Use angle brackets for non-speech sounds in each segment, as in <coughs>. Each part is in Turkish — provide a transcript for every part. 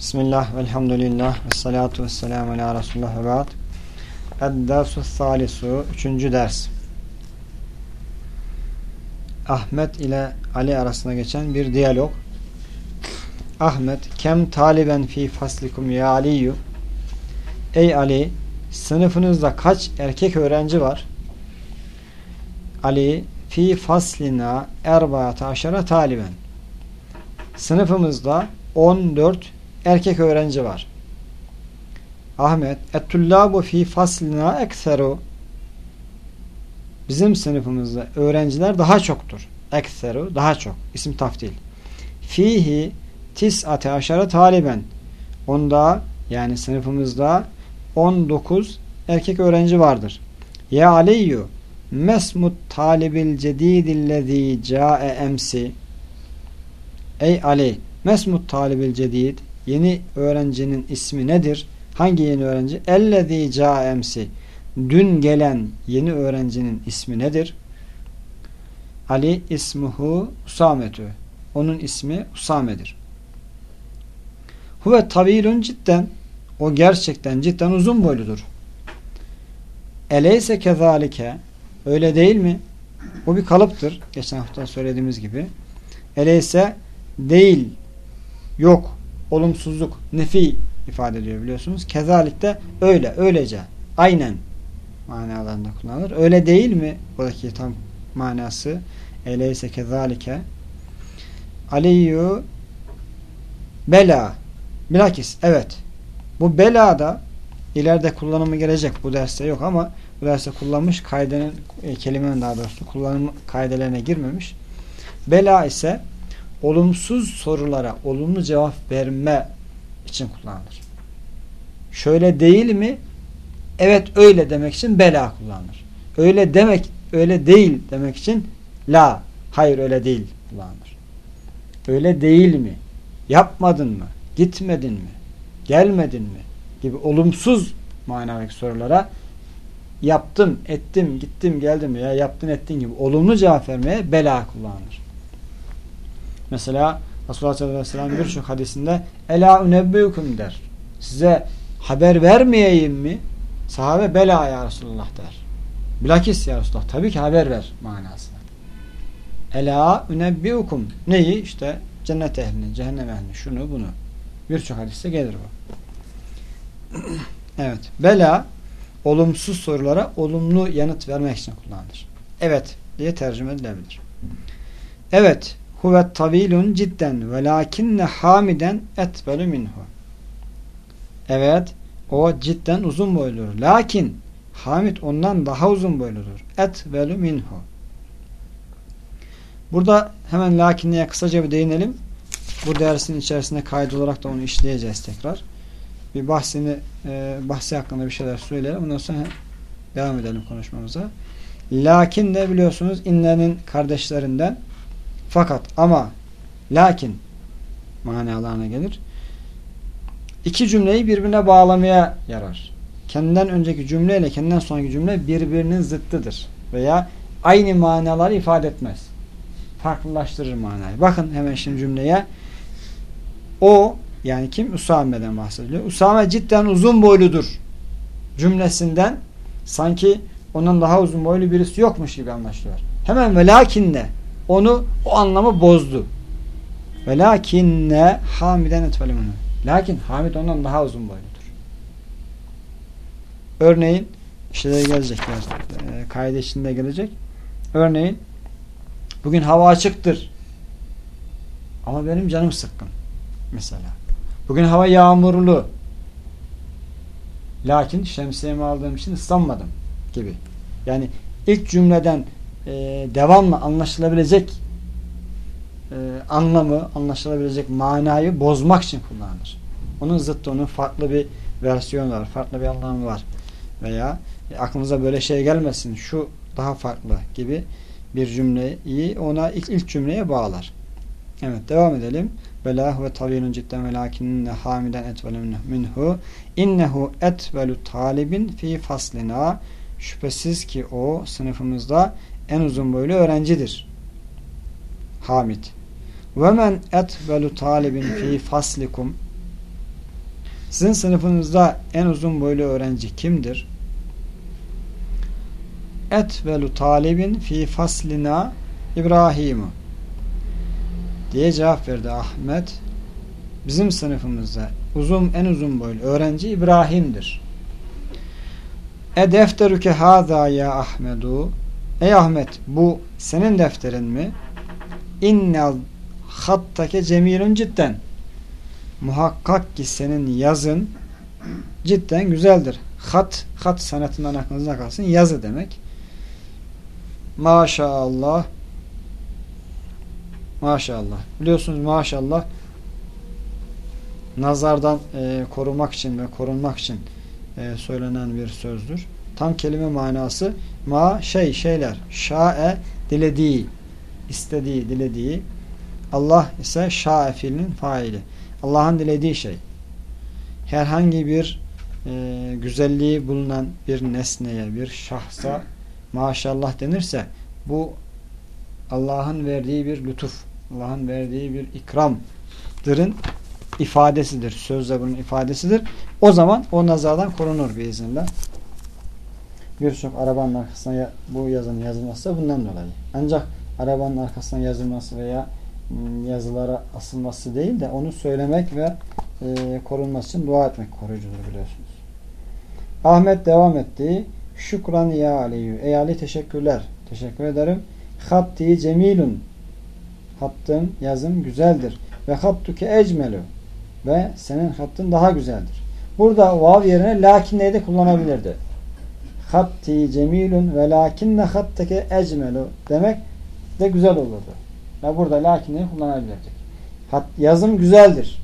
Bismillah, velhamdülillah, ve salatu ve selamu ala Resulullah ve ba'd. Eddersu salisu, üçüncü ders. Ahmet ile Ali arasında geçen bir diyalog. Ahmet, kem taliben fi faslikum ya Aliyyü. Ey Ali, sınıfınızda kaç erkek öğrenci var? Ali, fi faslina erbaata aşara taliben. Sınıfımızda 14 erkek öğrenci var. Ahmet, ettullabu fi faslina ekseru. Bizim sınıfımızda öğrenciler daha çoktur. Ekseru, daha çok. İsim taftil. Fihi tis'ate aşara taliben. Onda yani sınıfımızda 19 erkek öğrenci vardır. Ya Aliyyü mesmut talibil cedidillezî câe emsi Ey Ali mesmut talibil cedid yeni öğrencinin ismi nedir? Hangi yeni öğrenci? Ellezî câe emsi dün gelen yeni öğrencinin ismi nedir? Ali ismuhu Usametü onun ismi Usame'dir. Huve tavilun cidden o gerçekten cidden uzun boyludur. Eleyse kezalike öyle değil mi? Bu bir kalıptır. Geçen hafta söylediğimiz gibi. Eleyse değil, yok, olumsuzluk, nefi ifade ediyor biliyorsunuz. Kezalik de öyle, öylece, aynen manalarında kullanılır. Öyle değil mi? Buradaki tam manası eleyse kezalike Aliyyü bela bilakis evet bu bela da ileride kullanımı gelecek. Bu derste yok ama bu derste kullanmış kaidenin e, kelimenin daha doğrusu kullanım kaidelerine girmemiş. Bela ise olumsuz sorulara olumlu cevap verme için kullanılır. Şöyle değil mi? Evet öyle demek için bela kullanılır. Öyle demek öyle değil demek için la hayır öyle değil kullanılır. Öyle değil mi? Yapmadın mı? Gitmedin mi? Gelmedin mi? gibi olumsuz manadaki sorulara yaptım, ettim, gittim, geldim ya yaptın, ettin gibi olumlu cevap vermeye bela kullanılır. Mesela Resulullah sallallahu aleyhi ve sellem birçok hadisinde Ela unebbükum der. Size haber vermeyeyim mi? Sahabe bela ya Resulullah der. Bilakis ya Resulullah tabii ki haber ver manasında. Ela unebbiukum. Neyi? İşte cennet ehlini, cehennem ehlini, şunu bunu. Birçok hadiste gelir bu. <clears throat> evet. Bela olumsuz sorulara olumlu yanıt vermek için kullanılır. Evet diye tercüme edilebilir. Evet. Huvet tavilun cidden velakinne hamiden etbelü minhu. Evet. O cidden uzun boyludur. Lakin Hamid ondan daha uzun boyludur. Etbelü minhu. Burada hemen lakinliğe kısaca bir değinelim. Bu dersin içerisinde kaydı olarak da onu işleyeceğiz tekrar. Bir bahsini, e, bahsi hakkında bir şeyler söyleyelim. Ondan sonra devam edelim konuşmamıza. Lakin de biliyorsunuz innenin kardeşlerinden fakat ama lakin manalarına gelir. İki cümleyi birbirine bağlamaya yarar. Kendinden önceki cümle ile kendinden sonraki cümle birbirinin zıttıdır. Veya aynı manaları ifade etmez. Farklılaştırır manayı. Bakın hemen şimdi cümleye. O yani kim? Usame'den bahsediliyor. Usame cidden uzun boyludur cümlesinden sanki onun daha uzun boylu birisi yokmuş gibi anlaşılıyor. Hemen ve lakinne onu o anlamı bozdu. Ve lakinne hamiden etvelemunu. Lakin Hamid ondan daha uzun boyludur. Örneğin şeyler gelecek. E, içinde gelecek. Örneğin bugün hava açıktır. Ama benim canım sıkkın. Mesela. Bugün hava yağmurlu. Lakin şemsiyemi aldığım için ıslanmadım gibi. Yani ilk cümleden e, devamlı anlaşılabilecek e, anlamı, anlaşılabilecek manayı bozmak için kullanılır. Onun zıttı, onun farklı bir versiyonu var, farklı bir anlamı var. Veya e, aklınıza böyle şey gelmesin, şu daha farklı gibi bir cümleyi ona ilk, ilk cümleye bağlar. Evet, devam edelim. Bela ve tavilun cidden ve lakinne hamiden etvelu minhu innehu etvelu talibin fi faslina şüphesiz ki o sınıfımızda en uzun boylu öğrencidir. Hamid. Ve men etvelu talibin fi faslikum Sizin sınıfınızda en uzun boylu öğrenci kimdir? Etvelu talibin fi faslina İbrahim'u diye cevap verdi Ahmet. Bizim sınıfımızda uzun en uzun boylu öğrenci İbrahim'dir. E defteruke ya Ahmedu Ey Ahmet bu senin defterin mi? İnnel hattake cemilun cidden muhakkak ki senin yazın cidden güzeldir. Hat, hat sanatından aklınıza kalsın. Yazı demek. Maşallah. Maşallah. Biliyorsunuz maşallah nazardan e, korumak için ve korunmak için e, söylenen bir sözdür. Tam kelime manası ma şey şeyler şa'e dilediği istediği dilediği Allah ise şa'e fiilinin faili. Allah'ın dilediği şey. Herhangi bir e, güzelliği bulunan bir nesneye, bir şahsa maşallah denirse bu Allah'ın verdiği bir lütuf, Allah'ın verdiği bir ikramdırın ifadesidir. Sözde bunun ifadesidir. O zaman o nazardan korunur biiznillah. Birçok arabanın arkasına bu yazının yazılması bundan dolayı. Ancak arabanın arkasına yazılması veya yazılara asılması değil de onu söylemek ve e, korunması için dua etmek koruyucudur biliyorsunuz. Ahmet devam etti. Şükran ya Aliyyü. Ey Ali teşekkürler. Teşekkür ederim. Hatti cemilun. Hattın, yazım güzeldir. Ve hattuke ecmelu. Ve senin hattın daha güzeldir. Burada vav yerine lakinneyi de kullanabilirdi. Hatti cemilun ve lakinne hatteke ecmelu demek de güzel olurdu. Ve burada lakinneyi kullanabilirdik. Hat, yazım güzeldir.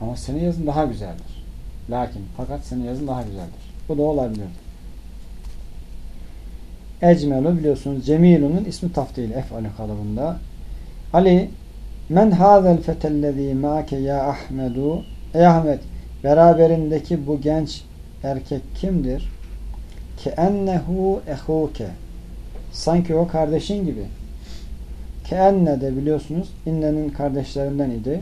Ama senin yazın daha güzeldir. Lakin fakat senin yazın daha güzeldir. Bu da olabilirdi. Ecmelu biliyorsunuz Cemilun'un ismi taftili ef'alü kalıbında. Ali men hazel fetellezî mâke ya Ahmedu Ey Ahmet beraberindeki bu genç erkek kimdir? Ki ennehu ehuke sanki o kardeşin gibi. Ki enne de biliyorsunuz innenin kardeşlerinden idi.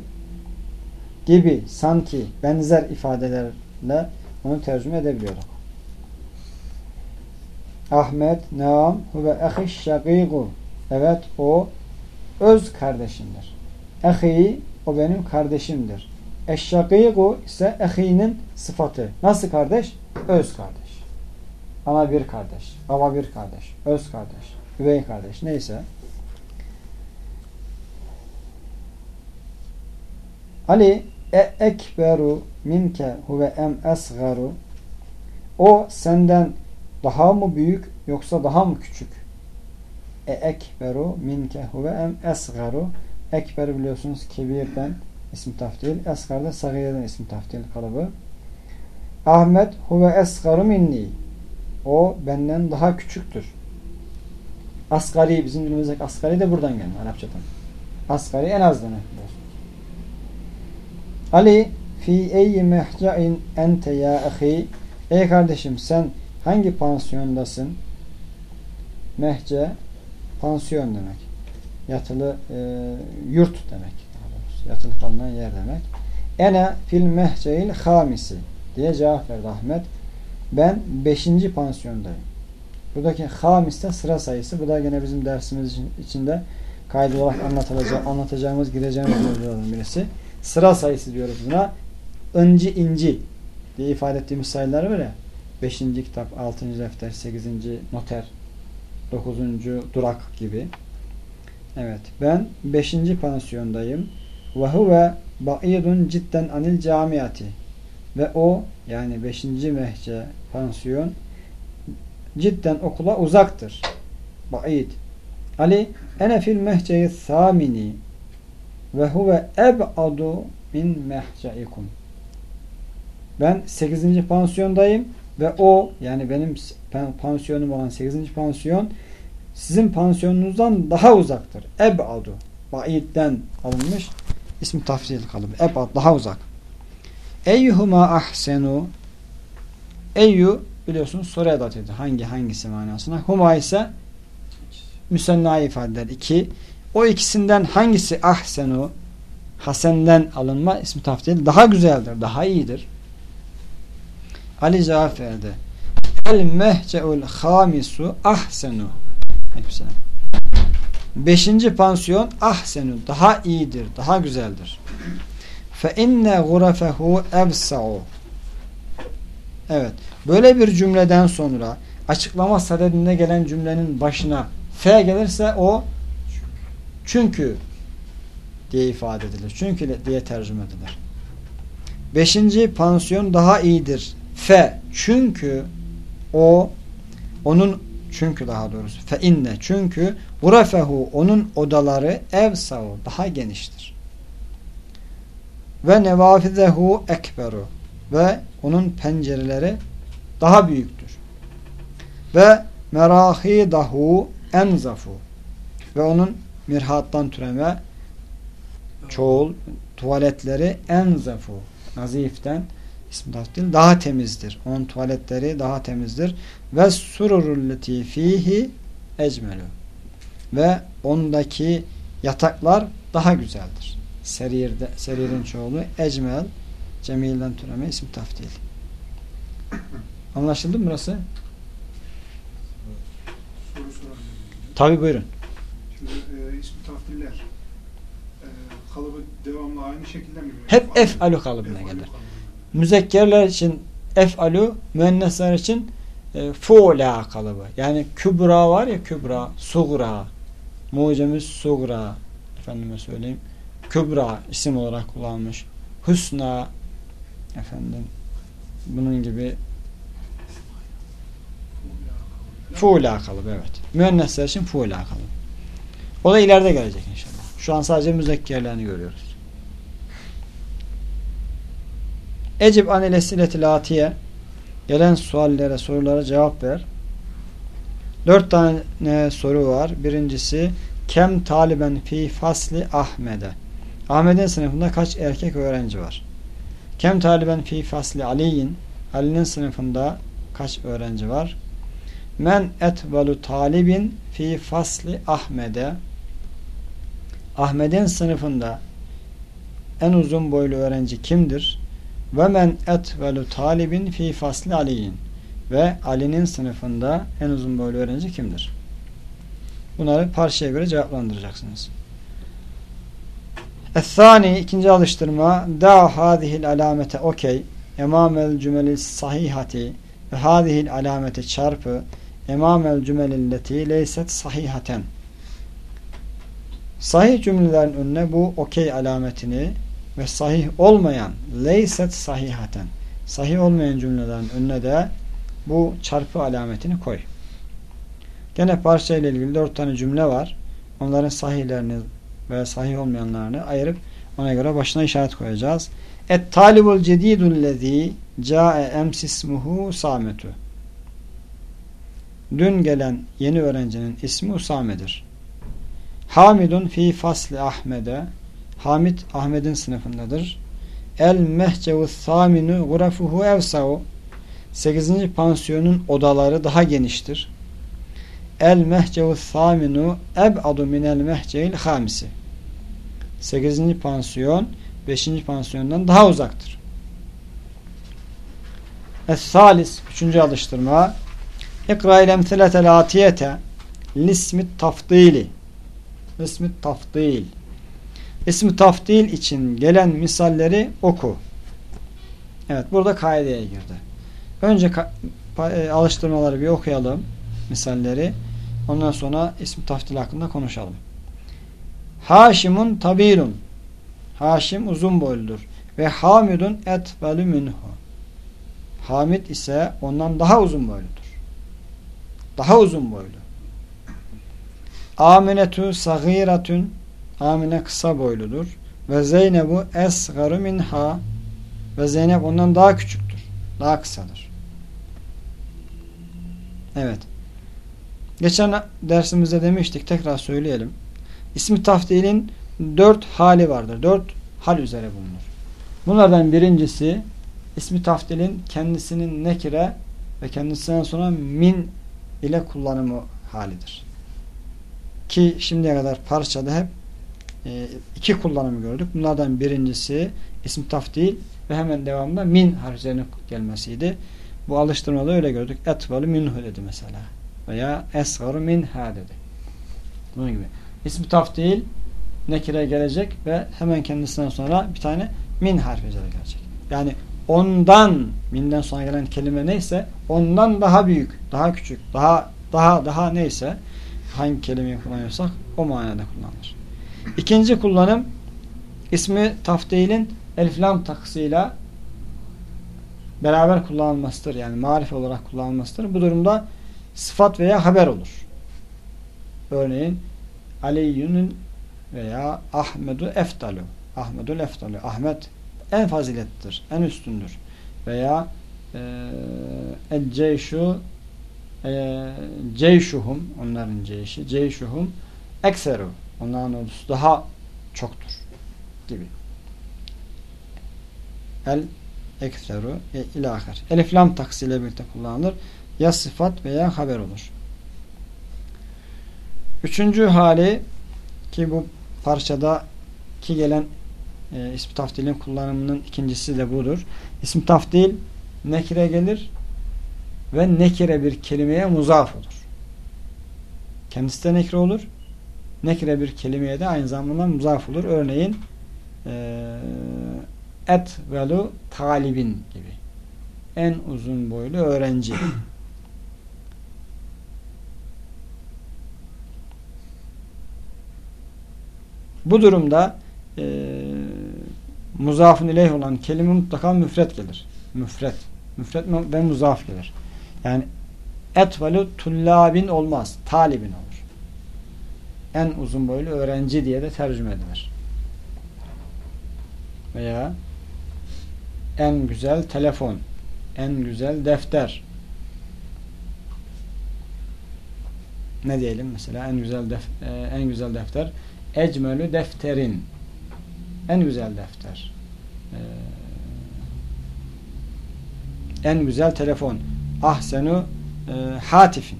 Gibi, sanki, benzer ifadelerle onu tercüme edebiliyorduk. Ahmet, Naam, huve ehiş şakigu. Evet, o öz kardeşimdir. Ehi, o benim kardeşimdir. Eşşakigu ise ehinin sıfatı. Nasıl kardeş? Öz kardeş. Ana bir kardeş, baba bir kardeş, öz kardeş, üvey kardeş neyse. Ali e ekberu minke huve em esgaru o senden daha mı büyük yoksa daha mı küçük? E ekberu minke huve em esgaru ekber biliyorsunuz kebirden isim taftil esgar da sagirden isim taftil kalıbı Ahmet huve esgaru minni o benden daha küçüktür. Asgari bizim dilimizdeki asgari de buradan gelme Arapçadan. Asgari en az demek. Ali fi eyyi mehca'in ente ya ahi Ey kardeşim sen hangi pansiyondasın? Mehce pansiyon demek. Yatılı e, yurt demek. Yatılı kalınan yer demek. Ene fil mehceil hamisi diye cevap verdi Ahmet. Ben 5. pansiyondayım. Buradaki hamiste sıra sayısı. Bu da yine bizim dersimiz içinde kaydı olarak anlatılacak, anlatacağımız, gireceğimiz mevzulardan birisi. Sıra sayısı diyoruz buna. Inci inci diye ifade ettiğimiz sayılar var ya. 5. kitap, 6. defter, 8. noter, 9. durak gibi. Evet. Ben 5. pansiyondayım. Ve huve ba'idun cidden anil camiati. Ve o yani 5. mehce pansiyon cidden okula uzaktır. Ba'id. Ali ene fil mehceyi thamini ve huve eb'adu min mehceikum. Ben 8. pansiyondayım ve o yani benim pansiyonum olan 8. pansiyon sizin pansiyonunuzdan daha uzaktır. Eb'adu. Ba'id'den alınmış. İsmi tafsil kalıbı. Eb'ad daha uzak. Eyyuhuma ahsenu Eyyu biliyorsunuz soru edatıydı. Hangi hangisi manasına. Huma ise müsenna ifade eder. İki. O ikisinden hangisi ahsenu Hasen'den alınma ismi taftil daha güzeldir, daha iyidir. Ali cevap verdi. El mehce'ul hamisu ahsenu. Beşinci pansiyon ahsenu. Daha iyidir, daha güzeldir. Fe inne gurafehu evsa'u. Evet. Böyle bir cümleden sonra açıklama sadedinde gelen cümlenin başına F gelirse o çünkü diye ifade edilir. Çünkü diye tercüme edilir. Beşinci pansiyon daha iyidir. F çünkü o onun çünkü daha doğrusu fe inne çünkü gurafehu onun odaları evsahu daha geniştir. Ve nevafizehu ekberu ve onun pencereleri daha büyüktür. Ve merahidahu enzafu ve onun mirhattan türeme çoğul tuvaletleri enzafu naziften ismi taftil daha temizdir. Onun tuvaletleri daha temizdir. Ve sururulleti fihi ecmelu. Ve ondaki yataklar daha güzeldir. Serirde, seririn çoğulu ecmel cemilden türeme ismi taftil. Anlaşıldı mı burası? Tabi buyurun. Şimdi e, ismi taftiller e, kalıbı devamlı aynı şekilde mi? Hep ef'alu kalıbına gelir. Müzekkerler için ef'alu, müennesler için e, fu'la kalıbı. Yani kübra var ya kübra, sugra, mucemiz sugra, efendime söyleyeyim, kübra isim olarak kullanmış. Husna, efendim, bunun gibi fu'la kalıbı evet. Müennesler için fu'la kalıbı. O da ileride gelecek inşallah. Şu an sadece müzekkerlerini görüyoruz. Ecib anil atiye gelen suallere, sorulara cevap ver. Dört tane soru var. Birincisi kem taliben fi fasli Ahmed'e. Ahmet'in sınıfında kaç erkek öğrenci var? Kem taliben fi fasli Ali'in Ali'nin sınıfında kaç öğrenci var? Men etvalu talibin fi fasli Ahmed'e Ahmet'in sınıfında en uzun boylu öğrenci kimdir? Ve men etvelu talibin fi fasli aliyin ve Ali'nin sınıfında en uzun boylu öğrenci kimdir? Bunları parçaya göre cevaplandıracaksınız. Es-sani ikinci alıştırma da hadihil alamete okey emamel cümeli sahihati ve hadihil alamete çarpı emamel cümelilleti leyset sahihaten Sahih cümlelerin önüne bu okey alametini ve sahih olmayan leyset sahihaten sahih olmayan cümlelerin önüne de bu çarpı alametini koy. Gene parça ile ilgili dört tane cümle var. Onların sahihlerini ve sahih olmayanlarını ayırıp ona göre başına işaret koyacağız. Et talibul cedidul lezi ca'e emsismuhu sametu. Dün gelen yeni öğrencinin ismi Usame'dir. Hamidun fi fasli Ahmed'e Hamid Ahmet'in sınıfındadır. El mehcevu thaminu gurafuhu evsa'u 8. pansiyonun odaları daha geniştir. El mehcevu thaminu eb'adu minel mehceil hamisi 8. pansiyon 5. pansiyondan daha uzaktır. Es-salis 3. alıştırma İkra ile emsiletel atiyete lismit taftili ismi taftil. İsmi taftil için gelen misalleri oku. Evet burada kaideye girdi. Önce e, alıştırmaları bir okuyalım. Misalleri. Ondan sonra ismi taftil hakkında konuşalım. Haşimun tabirun. Haşim uzun boyludur. Ve Hamidun etvelü minhu. Hamid ise ondan daha uzun boyludur. Daha uzun boylu. Aminetu sagiratun Amine kısa boyludur. Ve Zeynebu esgaru minha ve Zeynep ondan daha küçüktür. Daha kısadır. Evet. Geçen dersimizde demiştik. Tekrar söyleyelim. İsmi taftilin dört hali vardır. Dört hal üzere bulunur. Bunlardan birincisi ismi taftilin kendisinin nekire ve kendisinden sonra min ile kullanımı halidir. Ki şimdiye kadar parçada hep e, iki kullanım gördük. Bunlardan birincisi isim taftil ve hemen devamında min harflerinin gelmesiydi. Bu alıştırmada öyle gördük. Etvalu minhu dedi mesela. Veya esgaru minha dedi. Bunun gibi. İsmi taftil nekire gelecek ve hemen kendisinden sonra bir tane min harfi gelecek. Yani ondan minden sonra gelen kelime neyse ondan daha büyük, daha küçük, daha daha daha neyse hangi kelimeyi kullanıyorsak o manada kullanılır. İkinci kullanım ismi taftilin elif lam takısıyla beraber kullanılmasıdır. Yani marif olarak kullanılmasıdır. Bu durumda sıfat veya haber olur. Örneğin Aliyyünün veya Ahmedu eftalu. Ahmedul eftalu. Ahmet en fazilettir, en üstündür. Veya el ceyşu e, ceyşuhum onların ceyşi ceyşuhum ekseru onların ordusu daha çoktur gibi. El ekseru ilahir. Elif lam taksiyle birlikte kullanılır. Ya sıfat veya haber olur. Üçüncü hali ki bu parçada ki gelen e, ismi taftilin kullanımının ikincisi de budur. İsmi taftil nekire gelir ve nekire bir kelimeye muzaf olur. Kendisi de nekire olur. Nekire bir kelimeye de aynı zamanda muzaf olur. Örneğin e, et velu talibin gibi. En uzun boylu öğrenci. <clears throat> Bu durumda e, muzafın ileyh olan kelime mutlaka müfret gelir. Müfret. Müfret ve muzaf gelir. Yani etvalu tullabin olmaz. Talibin olur. En uzun boylu öğrenci diye de tercüme edilir. Veya en güzel telefon, en güzel defter. Ne diyelim mesela en güzel def e, en güzel defter? Ecmelü defterin. En güzel defter. Ee, en güzel telefon. Ahsenu e, hatifin.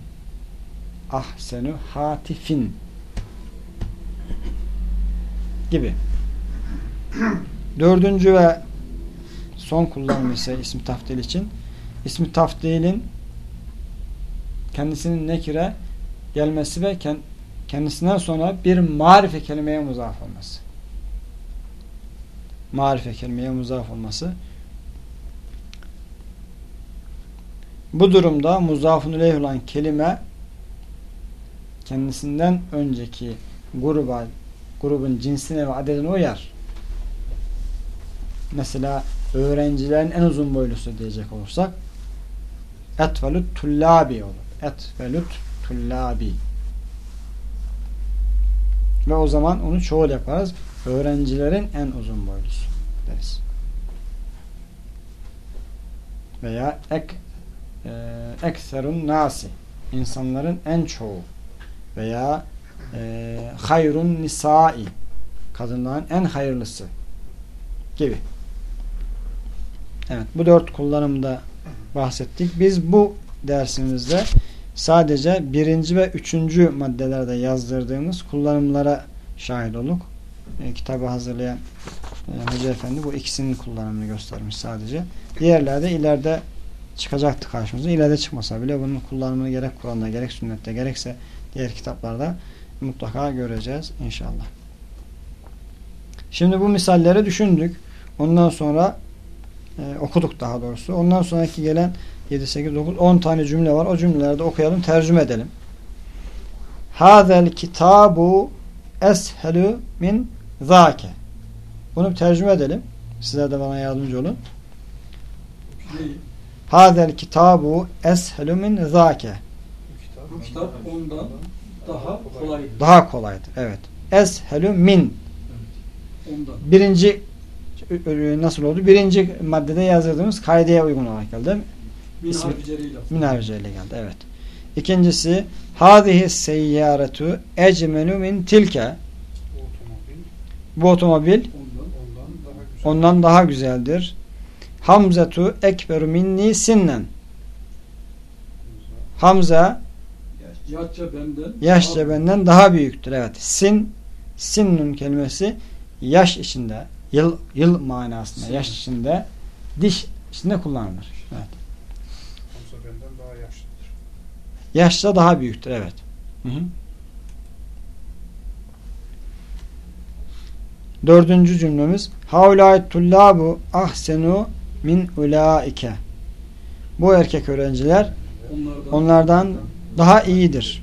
Ahsenu hatifin gibi. Dördüncü ve son kullanım ise ismi taftil için. İsmi taftilin kendisinin nekire gelmesi ve kendisinden sonra bir marife kelimeye muzaf olması. Marife kelimeye muzaf olması. Bu durumda muzafun olan kelime kendisinden önceki gruba grubun cinsine ve adedine uyar. Mesela öğrencilerin en uzun boylusu diyecek olursak etvelut tullabi olur. Etvelut tullabi. Ve o zaman onu çoğul yaparız öğrencilerin en uzun boylusu deriz. Veya ek e, ekserun nasi insanların en çoğu veya e, hayrun nisai kadınların en hayırlısı gibi. Evet bu dört kullanımda bahsettik. Biz bu dersimizde sadece birinci ve üçüncü maddelerde yazdırdığımız kullanımlara şahit olduk e, kitabı hazırlayan e, Hoca Efendi bu ikisinin kullanımını göstermiş sadece. Diğerlerde ileride çıkacaktı karşımıza. İleride çıkmasa bile bunun kullanımını gerek Kur'an'da gerek sünnette gerekse diğer kitaplarda mutlaka göreceğiz inşallah. Şimdi bu misalleri düşündük. Ondan sonra e, okuduk daha doğrusu. Ondan sonraki gelen 7, 8, 9, 10 tane cümle var. O cümlelerde okuyalım, tercüme edelim. Hazel kitabu eshelü min zâke. Bunu bir tercüme edelim. Sizler de bana yardımcı olun. Hazel kitabu eshelü min zâke. Bu kitap ondan daha kolaydır. Daha kolaydır. Evet. Eshelü min. Ondan. Birinci nasıl oldu? Birinci maddede yazdırdığımız kaideye uygun olarak geldi. Min harficeriyle. Min geldi. Evet. İkincisi hadihi seyyaretu ecmenu min tilke. Otomobil Bu otomobil Ondan. ondan daha güzeldir. Hamzetu ekberu minni sinnen. Hamza Yaşça benden. yaşça daha- benden daha büyüktür. Evet. Sin Sinnun kelimesi yaş içinde, yıl yıl manasında, yaş içinde, diş içinde kullanılır. Evet. Hamza benden daha yaşlıdır. Yaşça daha büyüktür. Evet. Hı hı. Dördüncü cümlemiz Haulâ tullâbu ahsenu min ulaike Bu erkek öğrenciler Onlardan, onlardan daha iyidir.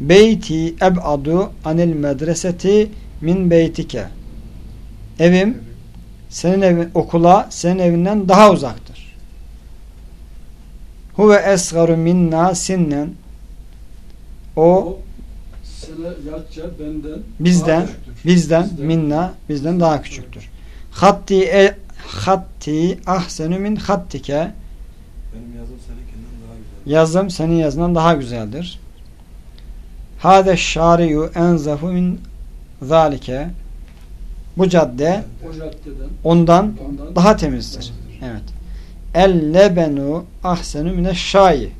Beyti eb'adu anil medreseti min beytike Evim senin evin okula senin evinden daha uzaktır. Huve esgaru minna sinnen o benden Bizden, bizden Bizden. minna bizden daha küçüktür. Hatti e, hatti ahsenu min hattike Benim yazım. Yazım senin yazından daha güzeldir. Hade şariyu enzafu min zalike bu cadde ondan daha temizdir. Evet. El lebenu ahsenu mine şayi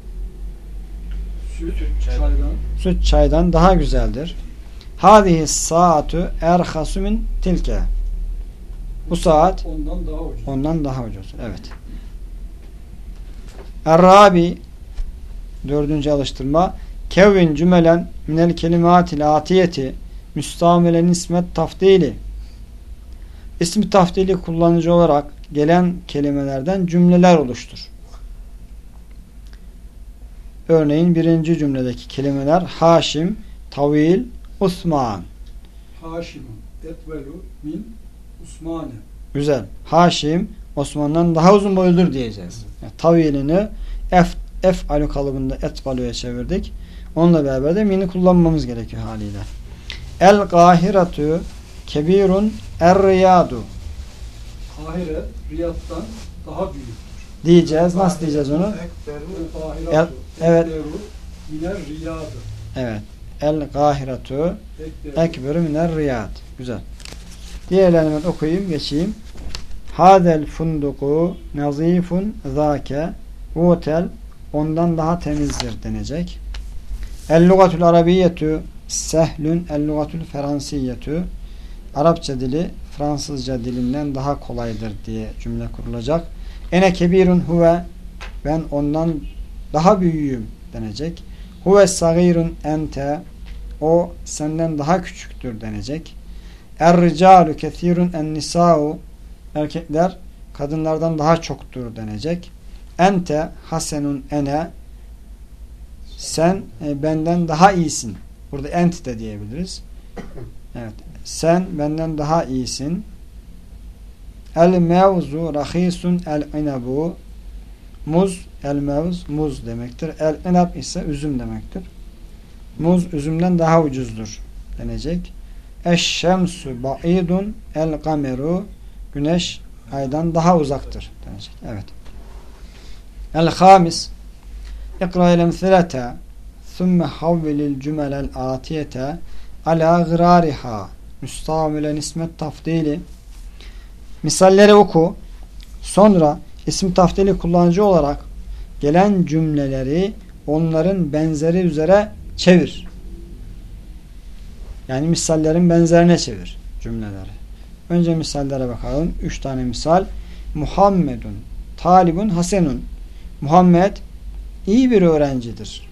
süt, Çay. çaydan süt çaydan daha güzeldir. Hadihi saatu erhasu min tilke Bu saat ondan daha ucuz. ondan daha ucuz. Evet. Errabi dördüncü alıştırma kevvin cümelen minel kelimatil atiyeti müstamelen ismet taftili ismi taftili kullanıcı olarak gelen kelimelerden cümleler oluştur. Örneğin birinci cümledeki kelimeler Haşim, Tavil, Osman. Haşimun etvelu min Usmane. Güzel. Haşim Osman'dan daha uzun boyludur diyeceğiz. Yani, tavilini ef, ef alu kalıbında et baluya çevirdik. Onunla beraber de mini kullanmamız gerekiyor haliyle. El gahiratu kebirun er riyadu Kahire Riyad'dan daha büyük. diyeceğiz. Nasıl diyeceğiz onu? El El- Kahiratu evet. ekberu miner Riyad'ı. Evet. El gahiratu Ekberu. ekberu miner riyad. Güzel. Diğerlerini ben okuyayım, geçeyim. Hadel funduku nazifun zâke bu otel ondan daha temizdir denecek. El lugatul arabiyyetu sehlün el lugatul fransiyyetu Arapça dili Fransızca dilinden daha kolaydır diye cümle kurulacak. Ene kebirun huve ben ondan daha büyüğüm denecek. Huve sagirun ente o senden daha küçüktür denecek. Er ricalu kethirun en nisa'u erkekler kadınlardan daha çoktur denecek. Ente hasenun ene sen e, benden daha iyisin. Burada ent de diyebiliriz. Evet. Sen benden daha iyisin. El mevzu rahisun el inabu muz el mevz muz demektir. El inab ise üzüm demektir. Muz üzümden daha ucuzdur denecek. Eşşemsu ba'idun el kameru güneş aydan daha uzaktır denecek. Evet. El hamis İkra el emthilete thumme havvilil cümelel atiyete ala gırariha müstamilen ismet tafdili misalleri oku sonra isim tafdili kullanıcı olarak gelen cümleleri onların benzeri üzere çevir. Yani misallerin benzerine çevir cümleleri. Önce misallere bakalım. Üç tane misal. Muhammedun, talibun, hasenun. Muhammed iyi bir öğrencidir.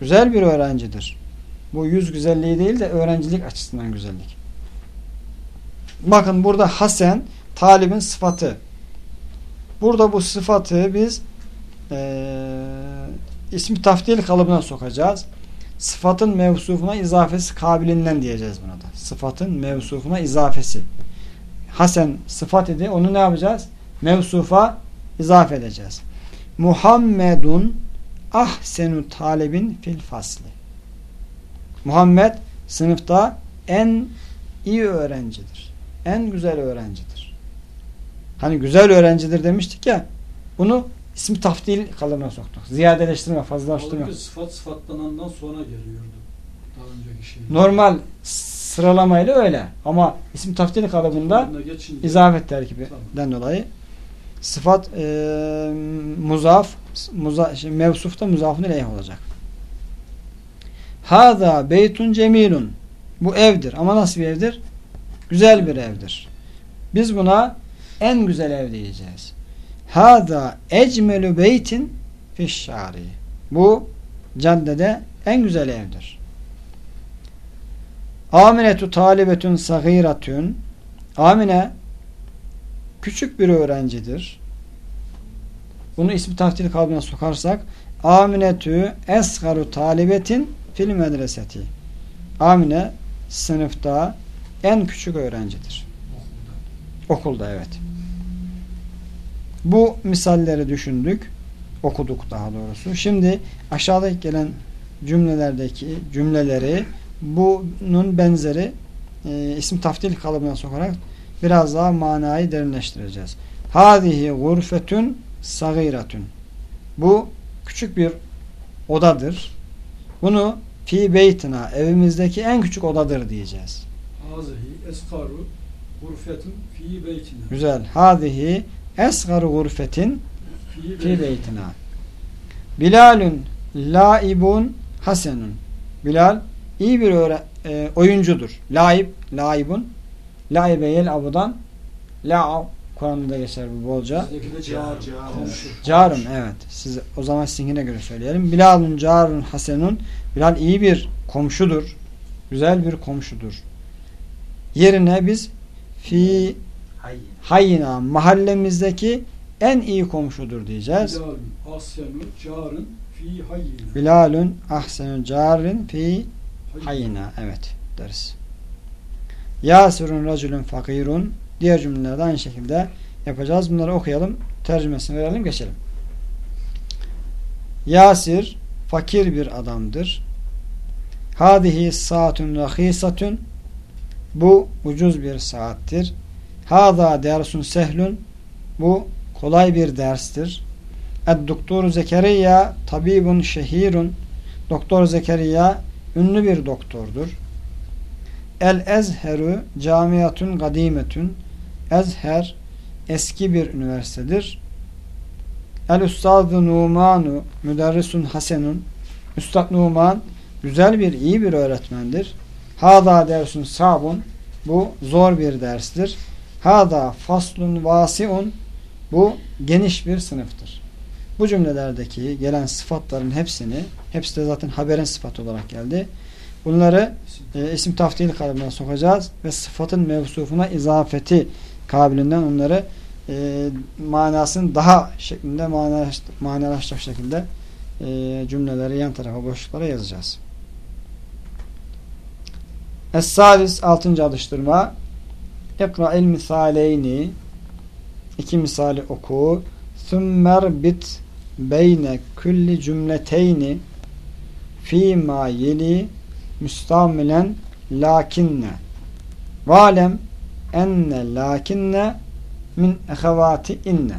Güzel bir öğrencidir. Bu yüz güzelliği değil de öğrencilik açısından güzellik. Bakın burada hasen talibin sıfatı. Burada bu sıfatı biz ee, ismi taftil kalıbına sokacağız. Sıfatın mevsufuna izafesi kabilinden diyeceğiz buna da. Sıfatın mevsufuna izafesi. Hasen sıfat idi. Onu ne yapacağız? Mevsufa izafe edeceğiz. Muhammedun ahsenu talibin fil fasli. Muhammed sınıfta en iyi öğrencidir. En güzel öğrencidir. Hani güzel öğrencidir demiştik ya bunu ismi taftil kalıbına soktuk. Ziyadeleştirme, fazlalaştırma. Halbuki sıfat sıfatlanandan sonra geliyordu. Daha önceki şey. Normal sıralamayla öyle. Ama isim taftil kalıbında izafet terkibinden dolayı sıfat e, muzaf muza, şey, mevsufta muzafın ileyh olacak. Hada beytun cemilun. Bu evdir. Ama nasıl bir evdir? Güzel bir evdir. Biz buna en güzel ev diyeceğiz. Hada ecmelü beytin fişşari. Bu caddede en güzel evdir. Aminetu talibetun sagiratun. Amine küçük bir öğrencidir. Bunu ismi taftil kalıbına sokarsak Aminetü esgaru talibetin fil medreseti. Amine sınıfta en küçük öğrencidir. Okulda evet. Bu misalleri düşündük. Okuduk daha doğrusu. Şimdi aşağıdaki gelen cümlelerdeki cümleleri bunun benzeri e, isim taftil kalıbına sokarak biraz daha manayı derinleştireceğiz. Hadihi gurfetun sagiratun. Bu küçük bir odadır. Bunu fi beytina evimizdeki en küçük odadır diyeceğiz. Hazihi eskaru gurfetun fi beytina. Güzel. Hadihi esgaru gurfetin Fi beytina. Bilalun laibun hasenun. Bilal iyi bir e, oyuncudur. Laib, laibun. Laibe yel abudan la'av Kur'an'da geçer bu bolca. Carun evet. Siz o zaman sizinkine göre söyleyelim. Bilalun carun hasenun. Bilal iyi bir komşudur. Güzel bir komşudur. Yerine biz fi hayina mahallemizdeki en iyi komşudur diyeceğiz. Bilalun asyanu carın fi. Bilalun hayina. Evet deriz. Yasirun raculun fakirun. Diğer cümlelerde aynı şekilde yapacağız. Bunları okuyalım. Tercümesini verelim geçelim. Yasir fakir bir adamdır. Hadihi saatun rahisatun. Bu ucuz bir saattir. Hada dersun sehlun. Bu kolay bir derstir. Ed-doktor Zekeriya tabibun şehirun. Doktor Zekeriya ünlü bir doktordur. El Ezheru camiyatun kadimetun. Ezher eski bir üniversitedir. El Ustadu Numanu müderrisun hasenun. Üstad Numan güzel bir iyi bir öğretmendir. Hada dersun sabun bu zor bir derstir. Hada faslun vasiun bu geniş bir sınıftır. Bu cümlelerdeki gelen sıfatların hepsini, hepsi de zaten haberin sıfatı olarak geldi. Bunları e, isim taftil kalıbına sokacağız ve sıfatın mevsufuna izafeti kabilinden onları e, manasını daha şeklinde manalaşt- manalaşacak şekilde e, cümleleri yan tarafa boşluklara yazacağız. Es-salis altıncı alıştırma. İkra'il misaleyni. İki misali oku. Thummer bit beyne külli cümleteyni fîmâ yeli müstamilen lakinne valem enne lakinne min ehevati inne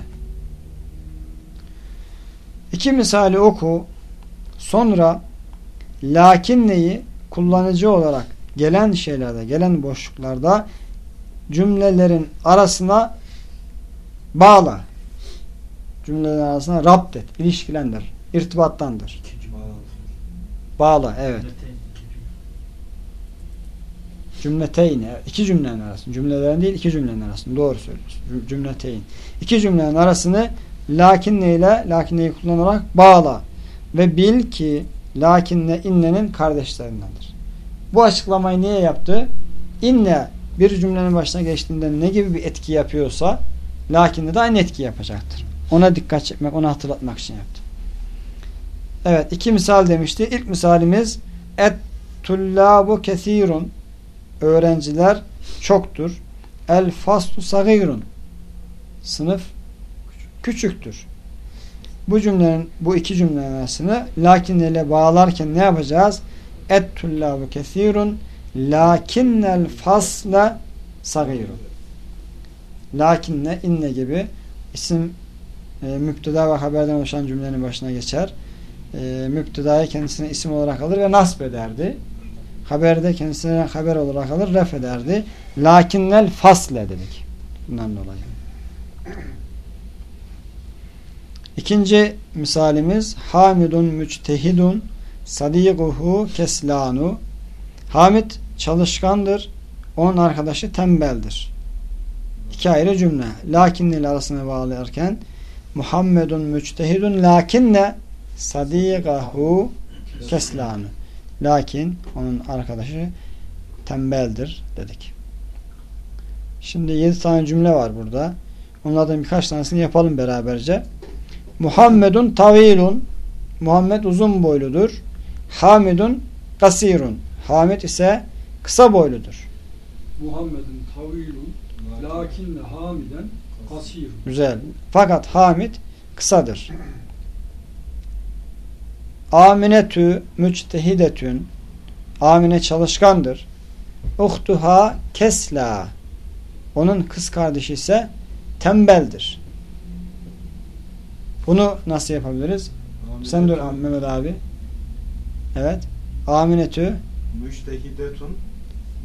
İki misali oku sonra lakinneyi kullanıcı olarak gelen şeylerde, gelen boşluklarda cümlelerin arasına bağla. Cümlelerin arasına rapt et, ilişkilendir, irtibattandır. Bağla, evet. Cümleteyn, evet. iki cümlenin arasında. Cümlelerin değil, iki cümlenin arasında. Doğru söylüyorsun. Cüm- Cümleteyn. İki cümlenin arasını lakinne ile lakinneyi kullanarak bağla. Ve bil ki lakinne innenin kardeşlerindendir. Bu açıklamayı niye yaptı? İnne bir cümlenin başına geçtiğinde ne gibi bir etki yapıyorsa lakinne de aynı etki yapacaktır. Ona dikkat çekmek, ona hatırlatmak için yaptı. Evet, iki misal demişti. İlk misalimiz et tullabu kesirun öğrenciler çoktur. El faslu sagirun sınıf küçüktür. Bu cümlenin bu iki cümlenin arasını lakin ile bağlarken ne yapacağız? Et tullabu kesirun lakinnel fasla sagirun. Lakinne inne gibi isim e, müpteda ve haberden oluşan cümlenin başına geçer. E, müptedayı kendisine isim olarak alır ve nasp ederdi. Haberde kendisine haber olarak alır, ref ederdi. Lakinnel fasle dedik. Bundan dolayı. İkinci misalimiz Hamidun müçtehidun sadikuhu keslanu Hamid çalışkandır. Onun arkadaşı tembeldir. İki ayrı cümle. Lakin ile arasına bağlarken Muhammedun müçtehidun lakinne sadigahu keslanu. Lakin onun arkadaşı tembeldir dedik. Şimdi yedi tane cümle var burada. Onlardan birkaç tanesini yapalım beraberce. Muhammedun tavilun. Muhammed uzun boyludur. Hamidun kasirun. Hamid ise kısa boyludur. Muhammed'in tavilun lakinne hamiden kasir. Güzel. Fakat Hamid kısadır. Aminetü müçtehidetün. Amine çalışkandır. Uhtuha kesla. Onun kız kardeşi ise tembeldir. Bunu nasıl yapabiliriz? Sen dur Mehmet abi. Evet. Aminetü Müştehidetun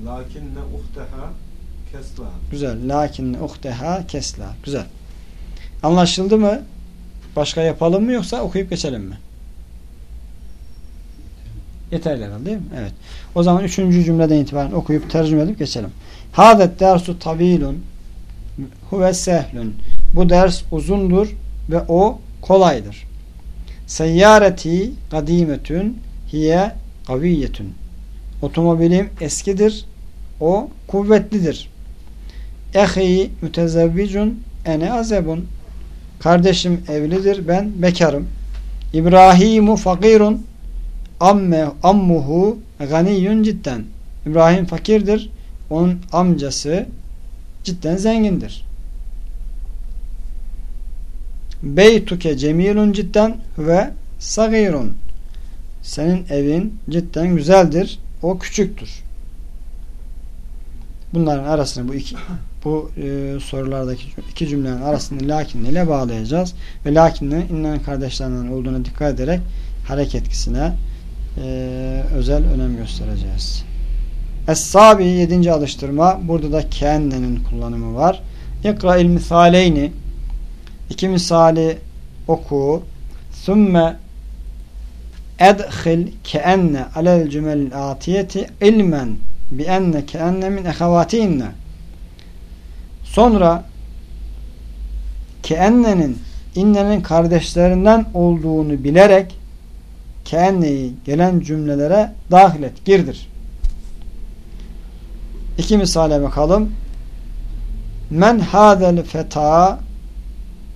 lakinne uhteha kesla. Güzel. Lakin uhteha kesla. Güzel. Anlaşıldı mı? Başka yapalım mı yoksa okuyup geçelim mi? Yeterli herhalde değil mi? Evet. O zaman üçüncü cümleden itibaren okuyup tercüme edip geçelim. Hadet dersu tavilun huve sehlun. Bu ders uzundur ve o kolaydır. Seyyareti kadimetün hiye kaviyetün. Otomobilim eskidir. O kuvvetlidir. Ehi mütezevvicun ene azebun. Kardeşim evlidir. Ben bekarım. İbrahimu fakirun amme ammuhu ganiyun cidden. İbrahim fakirdir. Onun amcası cidden zengindir. Beytuke cemilun cidden ve sagirun. Senin evin cidden güzeldir. O küçüktür. Bunların arasını bu iki <coughs> bu e, sorulardaki iki cümlenin arasını lakin ile bağlayacağız. Ve lakinle innen kardeşlerinden olduğuna dikkat ederek hareket etkisine e, özel önem göstereceğiz. Es-Sabi 7. alıştırma. Burada da kennenin kullanımı var. İkra il misaleyni iki misali oku. Sümme edhil keenne alel cümelil atiyeti ilmen bi enne keenne min ehavatinne sonra keennenin innenin kardeşlerinden olduğunu bilerek keenneyi gelen cümlelere dahil et, girdir. İki misale bakalım. Men hadel feta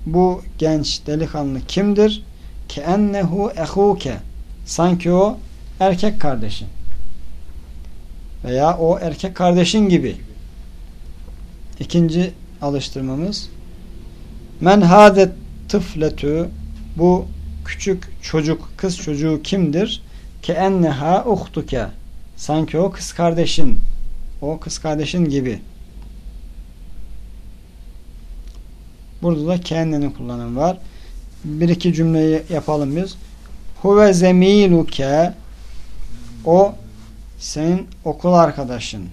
bu genç delikanlı kimdir? Keennehu ehuke sanki o erkek kardeşin veya o erkek kardeşin gibi. İkinci alıştırmamız men hadet tıfletü bu küçük çocuk kız çocuğu kimdir? Ke enneha uhtuke sanki o kız kardeşin o kız kardeşin gibi. Burada da kendini kullanım var. Bir iki cümleyi yapalım biz. Huve zemiluke o senin okul arkadaşındır.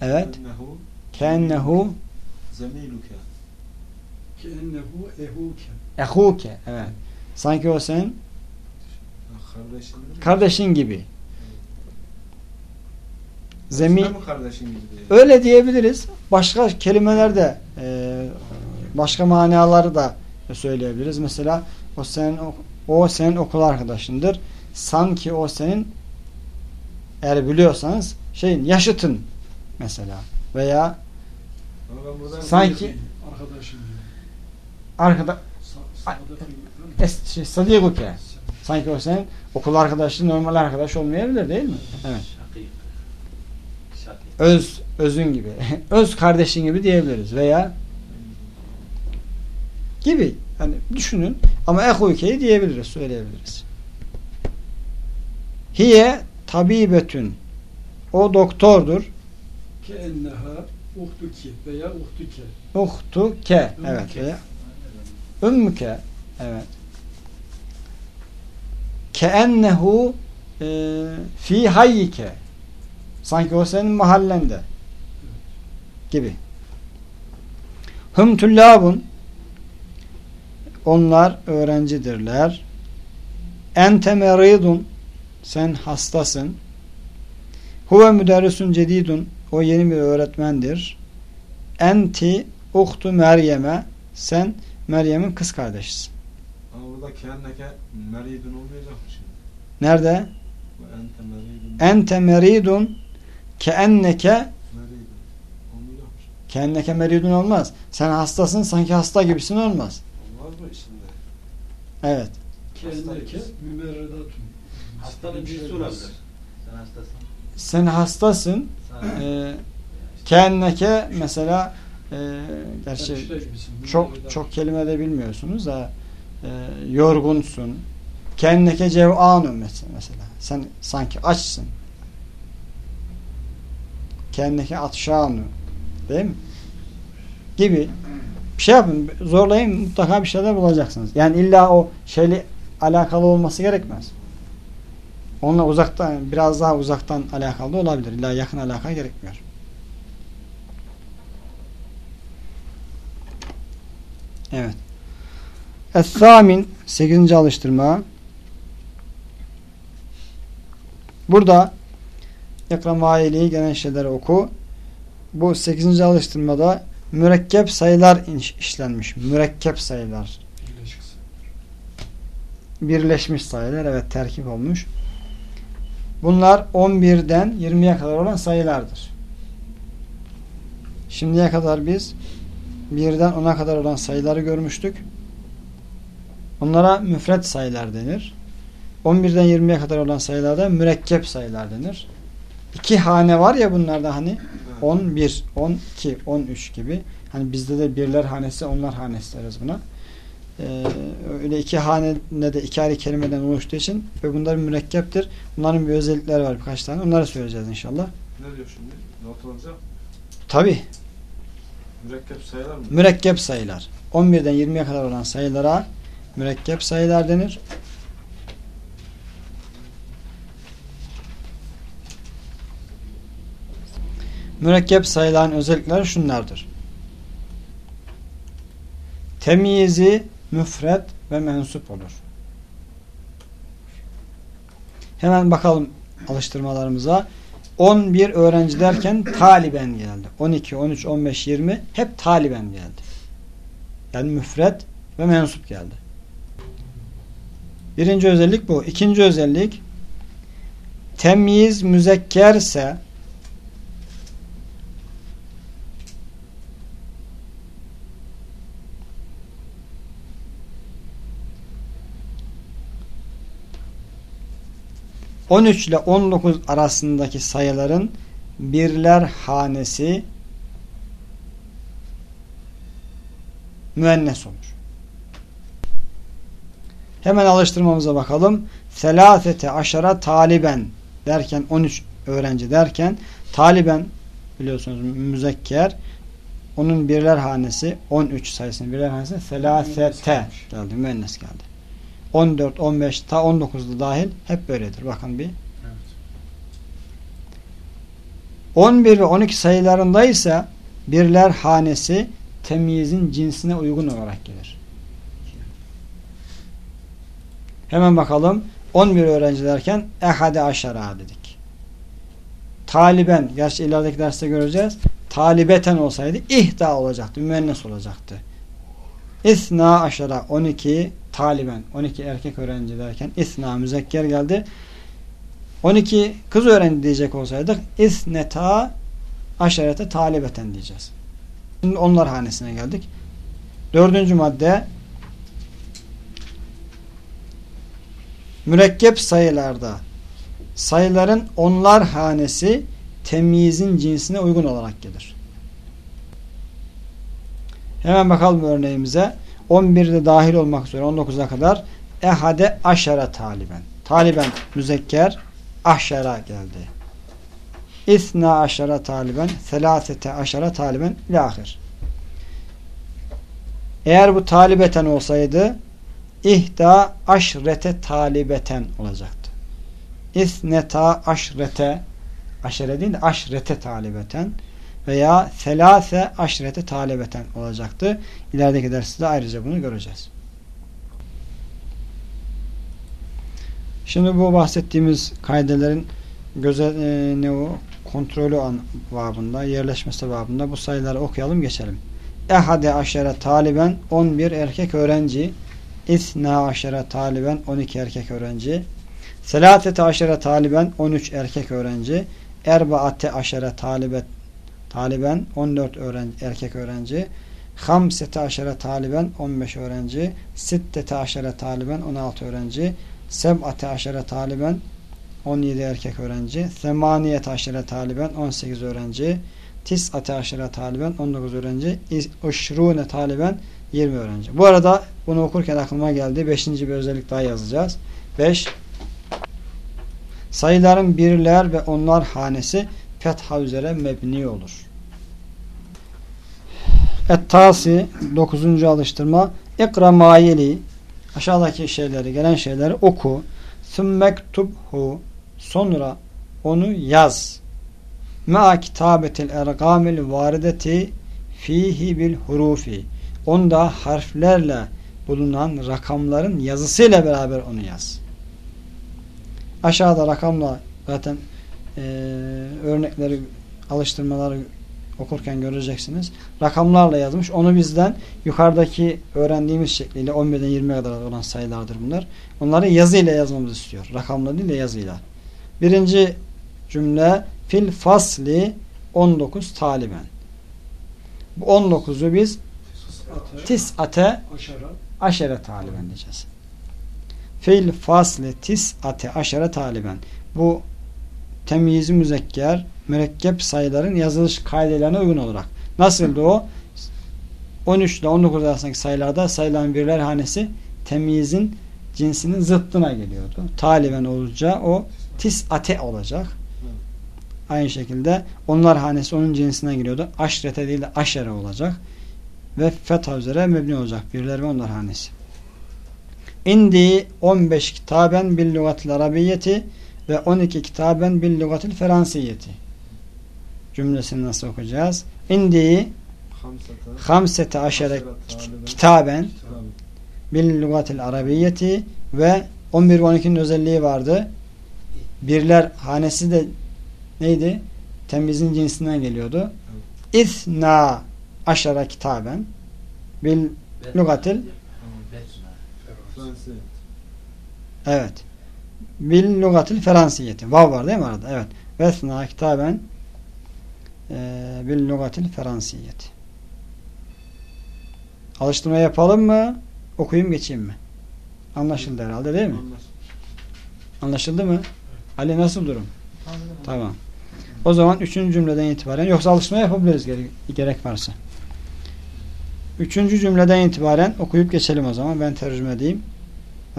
Evet. Ennehu Kennehu zemiluke. Keennehu ehuke. ehuke. Evet. Sanki o senin Kardeşin kardeşin gibi. Zemi Aslında mı kardeşin gibi diye. öyle diyebiliriz. Başka kelimeler de e, başka manaları da söyleyebiliriz. Mesela o senin o senin okul arkadaşındır. Sanki o senin eğer biliyorsanız şeyin yaşıtın mesela veya sanki Arkadaşım. Arkada şey, sadikuke sanki o senin okul arkadaşı normal arkadaş olmayabilir değil mi? Evet. Öz özün gibi. <laughs> Öz kardeşin gibi diyebiliriz veya gibi. Hani düşünün ama ehuykeyi diyebiliriz, söyleyebiliriz. Hiye tabibetün. O doktordur. Keenneha uhtuki veya uhtuke. Uhtuke. Evet. Veya ümmüke. Evet. Keennehu e, fi hayyike. Sanki o senin mahallende. Gibi. Hım tüllabun. Onlar öğrencidirler. Ente meridun. Sen hastasın. Huve müderrisun cedidun. O yeni bir öğretmendir. Enti uhtu Meryem'e. Sen Meryem'in kız kardeşisin. Ama burada kendine meridun olmayacak mı şimdi? Nerede? Ente meridun. Ente meridun keenneke Meridun. Olmaz. Sen hastasın sanki hasta gibisin olmaz. Olmaz mı şimdi? Evet. Kendike mümerredatun. Hastanın cinsi olabilir. Sen hastasın. Sen hastasın. Ee, Kenneke mesela e, gerçi çok çok kelime de bilmiyorsunuz da e, yorgunsun. Kenneke cev'anun mesela. mesela. Sen sanki açsın. Kenneke atşanu. Değil mi? Gibi. Bir şey yapın. Zorlayın mutlaka bir şeyler bulacaksınız. Yani illa o şeyle alakalı olması gerekmez. Onunla uzaktan biraz daha uzaktan alakalı da olabilir. İlla yakın alaka gerekmiyor. Evet. Es-Samin 8. alıştırma. Burada Ekra maili gelen şeyleri oku. Bu 8. alıştırmada mürekkep sayılar işlenmiş. Mürekkep sayılar. Birleşmiş sayılar. Evet terkip olmuş. Bunlar 11'den 20'ye kadar olan sayılardır. Şimdiye kadar biz 1'den 10'a kadar olan sayıları görmüştük. Onlara müfret sayılar denir. 11'den 20'ye kadar olan sayılarda mürekkep sayılar denir. İki hane var ya bunlarda hani Evet. 11, 12, 13 gibi. Hani bizde de birler hanesi, onlar hanesi deriz buna. Ee, öyle iki hanede de iki ayrı kelimeden oluştuğu için ve bunlar mürekkeptir. Bunların bir özellikleri var birkaç tane. Onları söyleyeceğiz inşallah. Ne diyor şimdi? Not olacak. Tabi Mürekkep sayılar mı? mürekkep sayılar. 11'den 20'ye kadar olan sayılara mürekkep sayılar denir. Mürekkep sayıların özellikleri şunlardır. Temyizi müfret ve mensup olur. Hemen bakalım alıştırmalarımıza. 11 öğrenci derken taliben geldi. 12, 13, 15, 20 hep taliben geldi. Yani müfret ve mensup geldi. Birinci özellik bu. İkinci özellik temyiz müzekkerse on üç ile on dokuz arasındaki sayıların birler hanesi müennes olur. Hemen alıştırmamıza bakalım. Selasete aşara taliben derken 13 öğrenci derken taliben biliyorsunuz müzekker onun birler hanesi 13 sayısının birler hanesi selasete geldi. Müennes geldi. 14, 15 ta 19'da dahil hep böyledir. Bakın bir. Evet. 11 ve 12 sayılarında ise birler hanesi temyizin cinsine uygun olarak gelir. Hemen bakalım. 11 öğrenci derken ehade aşara dedik. Taliben, gerçi ilerideki derste göreceğiz. Talibeten olsaydı ihda olacaktı, müennes olacaktı. İsna aşara 12 taliben, 12 erkek öğrenci derken isna müzekker geldi. 12 kız öğrenci diyecek olsaydık isneta aşerete talibeten diyeceğiz. Şimdi onlar hanesine geldik. Dördüncü madde mürekkep sayılarda sayıların onlar hanesi temyizin cinsine uygun olarak gelir. Hemen bakalım örneğimize. 11'de dahil olmak üzere 19'a kadar ehade aşara taliben. Taliben müzekker aşara geldi. İsna aşara taliben selasete aşara taliben ilahir. Eğer bu talibeten olsaydı ihda aşrete talibeten olacaktı. İsneta aşrete aşere değil de aşrete talibeten veya selase aşrete talibeten olacaktı. İlerideki derste de ayrıca bunu göreceğiz. Şimdi bu bahsettiğimiz kaidelerin göze e, ne o kontrolü an babında, yerleşmesi babında bu sayıları okuyalım geçelim. Ehade aşere taliben 11 erkek öğrenci. İthna aşere taliben 12 erkek öğrenci. Selatete aşere taliben 13 erkek öğrenci. Erbaate aşere talibet taliben 14 öğrenci, erkek öğrenci. Hamsete aşere taliben 15 öğrenci. Sittete aşere taliben 16 öğrenci. Seb'ate aşere taliben 17 erkek öğrenci. Semaniyete aşere taliben 18 öğrenci. Tis'ate aşere taliben 19 öğrenci. Işrune taliben 20 öğrenci. Bu arada bunu okurken aklıma geldi. 5. bir özellik daha yazacağız. 5. Sayıların birler ve onlar hanesi fetha üzere mebni olur. Et-Tasi 9. alıştırma İkra mayeli aşağıdaki şeyleri gelen şeyleri oku. Sümmektubhu sonra onu yaz. Ma kitabetil ergamil varideti fihi bil hurufi. Onda harflerle bulunan rakamların yazısıyla beraber onu yaz. Aşağıda rakamla zaten e, örnekleri alıştırmaları okurken göreceksiniz. Rakamlarla yazmış. Onu bizden yukarıdaki öğrendiğimiz şekliyle 11'den 20'ye kadar olan sayılardır bunlar. Onları yazıyla yazmamızı istiyor. Rakamla değil de yazıyla. Birinci cümle fil fasli 19 taliben. Bu 19'u biz tis'ate Aşara. aşere taliben diyeceğiz. Fil fasli tis'ate aşere taliben. Bu temyizi müzekker mürekkep sayıların yazılış kaidelerine uygun olarak. Nasıldı o? 13 ile 19 arasındaki sayılarda sayılan birler hanesi temyizin cinsinin zıttına geliyordu. Taliben olacağı o tis'ate olacak. Aynı şekilde onlar hanesi onun cinsine giriyordu. Aşrete değil de aşere olacak. Ve fetha üzere mebni olacak. Birler ve onlar hanesi. İndi 15 kitaben bil lugatil arabiyyeti ve 12 kitaben bil lugatil fransiyeti. Cümlesini nasıl okuyacağız? İndi Hamsete. aşere kitaben bil lugatil arabiyyeti ve 11 ve 12'nin özelliği vardı. Birler hanesi de neydi? Temizin cinsinden geliyordu. İthna aşara kitaben bil lugatil evet bil lugatil fransiyeti. Vav var değil mi arada? Evet. Vesna kitaben e, bil lugatil fransiyeti. Alıştırma yapalım mı? Okuyayım geçeyim mi? Anlaşıldı herhalde değil mi? Anlaşıldı. Mı? Ali nasıl durum? Tamam. O zaman üçüncü cümleden itibaren yoksa alışma yapabiliriz gerek, gerek varsa. Üçüncü cümleden itibaren okuyup geçelim o zaman. Ben tercüme edeyim.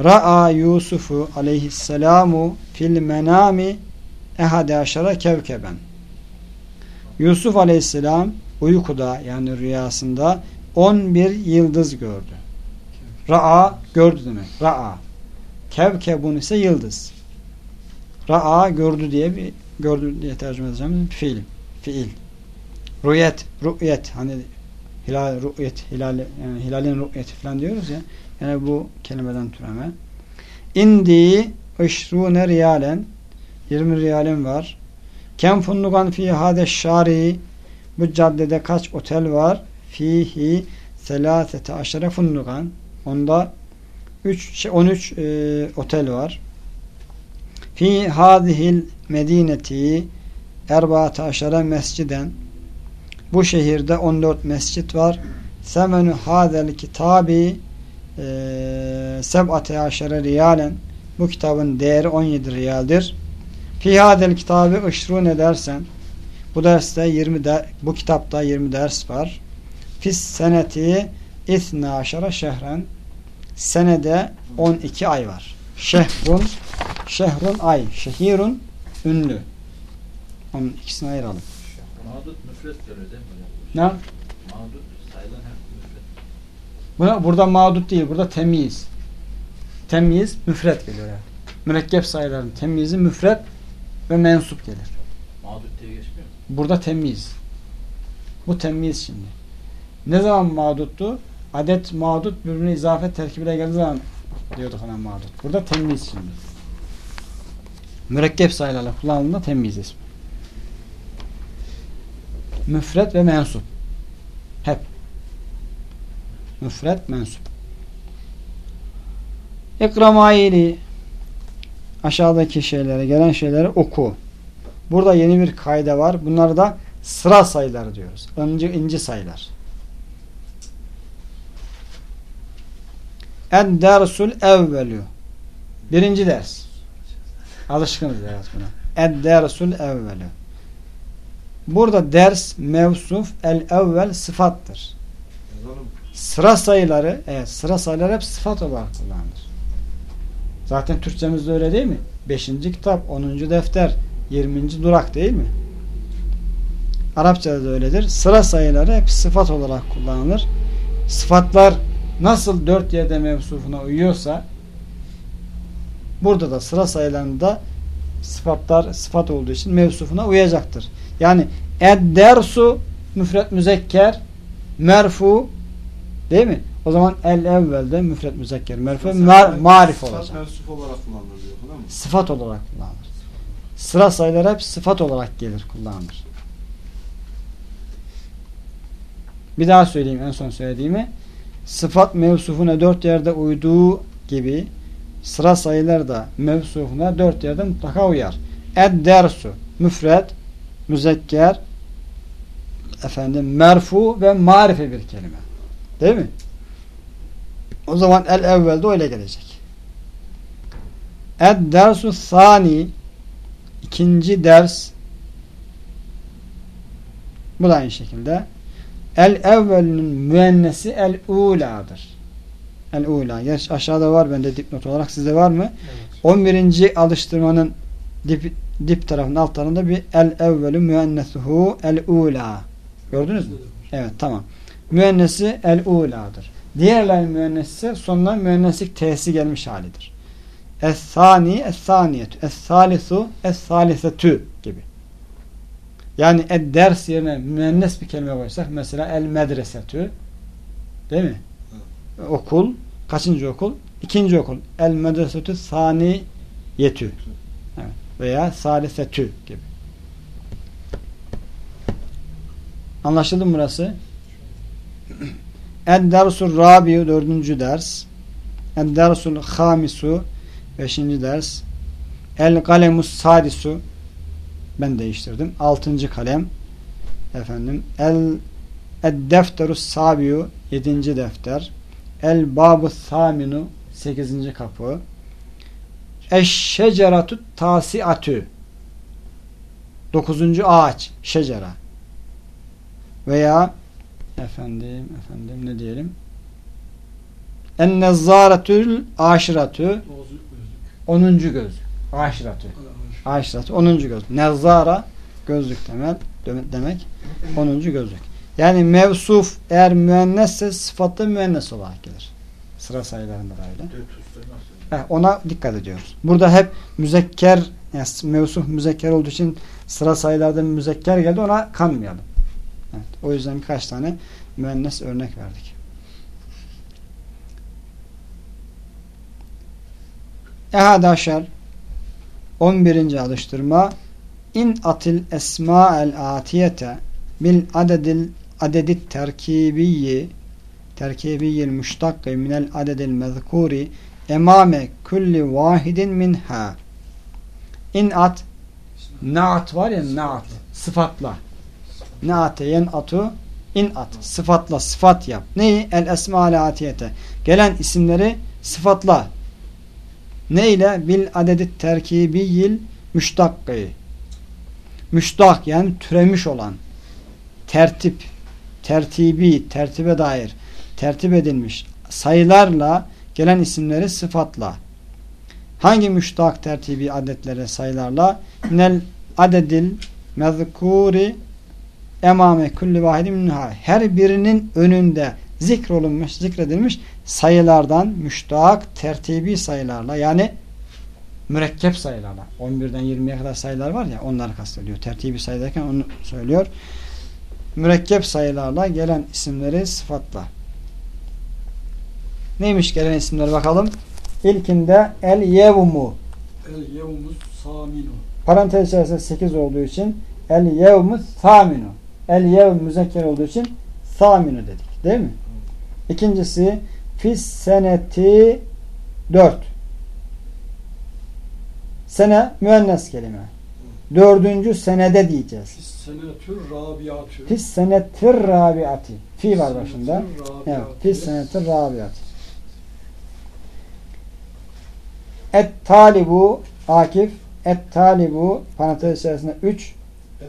Ra'a Yusufu aleyhisselamu fil menami ehade aşara kevkeben. Yusuf aleyhisselam uykuda yani rüyasında 11 yıldız gördü. Ra'a gördü demek. Ra'a. Kevkebun ise yıldız. Ra'a gördü diye bir gördü diye tercüme edeceğim bir fiil. Fiil. Rüyet, rüyet hani hilal rüyet, hilal yani hilalin rüyeti falan diyoruz ya. Yani bu kelimeden türeme. İndi ışrune riyalen 20 riyalim var. Kem fundugan fi hade şari bu caddede kaç otel var? Fihi selasete aşere fundugan. Onda 3 13 e, otel var. Fi hadihil medineti erbaate aşere mesciden bu şehirde 14 mescit var. Semenü hadel kitabi seb'ate aşere riyalen bu kitabın değeri 17 riyaldir. Fi hadel kitabı ışru ne dersen bu derste 20 der, bu kitapta 20 ders var. Fis seneti isna aşara şehren senede 12 ay var. Şehrun şehrun ay. Şehirun ünlü. Onun ikisini ayıralım. Mağdut müfret değil mi? Ne? Mağdut sayılan hep müfret. Buna, burada mağdut değil. Burada temyiz. Temyiz müfret geliyor. Yani. Mürekkep sayıların temyizi müfret ve mensup gelir. Mağdut diye geçmiyor mu? Burada temyiz. Bu temyiz şimdi. Ne zaman mağduttu? Adet mağdut birbirine izafet terkibiyle geldiği zaman diyorduk ona mağdut. Burada temyiz şimdi. Mürekkep sayılarla kullanıldığında temyiz ismi. Müfret ve mensup. Müfret, mensup. İkramayili aşağıdaki şeylere, gelen şeyleri oku. Burada yeni bir kaide var. Bunlar da sıra sayıları diyoruz. İnci, inci sayılar. En dersul evvelü. Birinci ders. Alışkınız evet buna. En dersul evvelü. Burada ders, mevsuf, el evvel sıfattır. Yazalım. Sıra sayıları, evet sıra sayıları hep sıfat olarak kullanılır. Zaten Türkçemizde öyle değil mi? Beşinci kitap, onuncu defter, yirminci durak değil mi? Arapçada da öyledir. Sıra sayıları hep sıfat olarak kullanılır. Sıfatlar nasıl dört yerde mevsufuna uyuyorsa burada da sıra sayılarında sıfatlar sıfat olduğu için mevsufuna uyacaktır. Yani ed-dersu müfret müzekker merfu değil mi? O zaman el evvelde müfret müzekker merfu mar marif olacak. Sıfat mensup olarak kullanılıyor değil mi? Sıfat olarak kullanılır. Sıra sayıları hep sıfat olarak gelir kullanılır. Bir daha söyleyeyim en son söylediğimi. Sıfat mevsufuna dört yerde uyduğu gibi sıra sayılar da mevsufuna dört yerde mutlaka uyar. Ed dersu müfret, müzekker, efendim merfu ve marife bir kelime. Değil mi? O zaman el evvelde öyle gelecek. Ed dersu sani ikinci ders bu da aynı şekilde el evvelinin müennesi el ula'dır. El ula. Gerçi aşağıda var bende dipnot olarak. Sizde var mı? Evet. 11. alıştırmanın dip, dip tarafında alt tarafında bir el evvelü müennesuhu el ula. Gördünüz mü? Evet tamam. Müennesi el ula'dır. Diğerlerinin müennesi ise sonuna müenneslik t'si gelmiş halidir. Es-sani, es-saniyetü, es-salisu, es-salisetü gibi. Yani ders yerine müennes bir kelime koysak mesela el medresetü değil mi? Okul. Kaçıncı okul? İkinci okul. El medresetü saniyetü. Evet. Veya salisetü gibi. Anlaşıldı mı burası? Ed dersul rabiu dördüncü ders. Ed dersul hamisu beşinci ders. El kalemus sadisu ben değiştirdim. Altıncı kalem. Efendim. El Ed defterus sabiu yedinci defter. El babu saminu sekizinci kapı. Eşşeceratü tasiatü dokuzuncu ağaç şecera veya efendim efendim ne diyelim en nezzaretül aşiratü gözlük. onuncu göz aşiratü aşiratü onuncu göz nezzara gözlük temel demek onuncu gözlük yani mevsuf eğer müennesse sıfatlı müennes olarak gelir sıra sayılarında da öyle? Heh, ona dikkat ediyoruz. Burada hep müzekker yani mevsuf müzekker olduğu için sıra sayılarda müzekker geldi ona kanmayalım. Evet, o yüzden birkaç tane müennes örnek verdik. Ehadaşer 11. alıştırma in atil esma'el atiyete bil adedil adedit terkibiyyi terkibiyyil müştakkı minel adedil mezkuri emame kulli vahidin minha in at naat var ya naat sıfatla naate yen atu in at. Sıfatla sıfat yap. Neyi? El esma atiyete. Gelen isimleri sıfatla. Ne ile bil adedit terkibiyil müştakkı. Müştak yani türemiş olan. Tertip. Tertibi tertibe dair. Tertip edilmiş. Sayılarla gelen isimleri sıfatla. Hangi müştak tertibi adetlere sayılarla? Nel adedil mezkuri emame kulli vahidin minha her birinin önünde zikrolunmuş, zikredilmiş sayılardan müştak tertibi sayılarla yani mürekkep sayılarla 11'den 20'ye kadar sayılar var ya onları kastediyor. Tertibi sayı derken onu söylüyor. Mürekkep sayılarla gelen isimleri sıfatla. Neymiş gelen isimler bakalım. İlkinde el yevmu El yevmuz Saminu. Parantez içerisinde 8 olduğu için el yevmü saminu. El yevm müzekker olduğu için saminu dedik. Değil mi? İkincisi fis seneti 4. Sene müennes kelime. Dördüncü senede diyeceğiz. Fis senetür rabiatü. Fis senetir rabiati. Fi var başında. Senetür Evet. Fis senetir rabiati. Et talibu Akif et talibu parantez içerisinde 3 Et,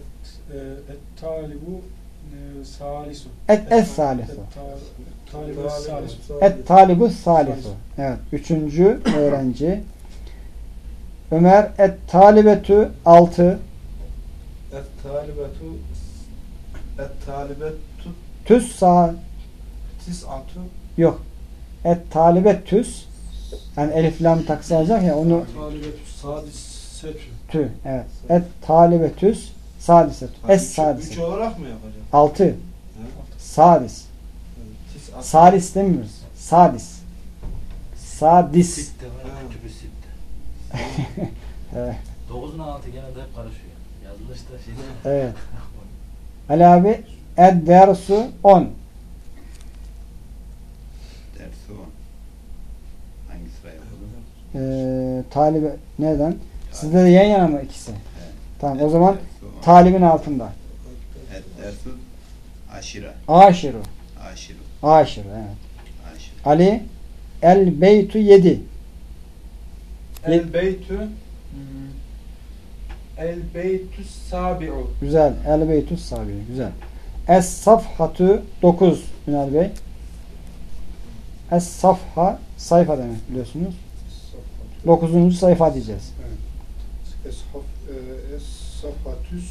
e, et talibu e, salisu. et es salisu. Et ta- talibu salisu. Evet. Üçüncü öğrenci. Ömer et talibetü 6 Et talibetu Et talibetu tüs sağ tis'atu yok. Et talibetüs yani elif lam taksayacak ya onu Talibetü sadisetü. tü. Evet. Et talibetüs sadisetü. Es Üç sadis. olarak mı yapacağım? 6 He? sadis. Sadis demiyoruz. Sadis. Sadis. 9'un <laughs> altı gene de hep karışıyor. Yazılışta şeyde. Evet. <laughs> Ali abi ed dersu 10. Dersi o. Hangi sıraya yapalım? Ee, talibe neden? Sizde de yan yana mı ikisi? Tamam o zaman talibin altında. Et dersu aşira. Aşiru. Aşiru. Aşiru evet. Aşiru. Ali el beytu 7. El beytü El beytü sabi'u Güzel. El beytu sabi. Güzel. Es safhatu 9. Ünal Bey. Es safha sayfa demek biliyorsunuz. 9. sayfa diyeceğiz. Eshaf, e, Es-safatüs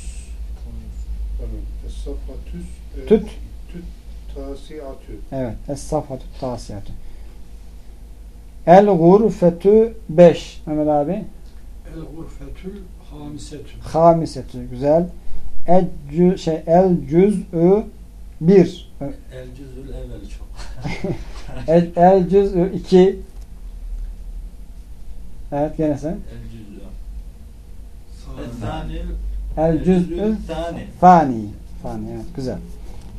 pardon, Es-safatüs e, Tüt. Tüt tasiatü. Evet. Es safhatu tasiyatü. El gurfetü 5. Mehmet abi. El gurfetül hamisetü. Hamisetü. Güzel. El, cü, şey, el cüz'ü 1. El cüzül evveli çok. <laughs> El, el cüz'ü 2. Evet gene sen. El cüzül. El cüz'ü. Fani. Fani evet güzel.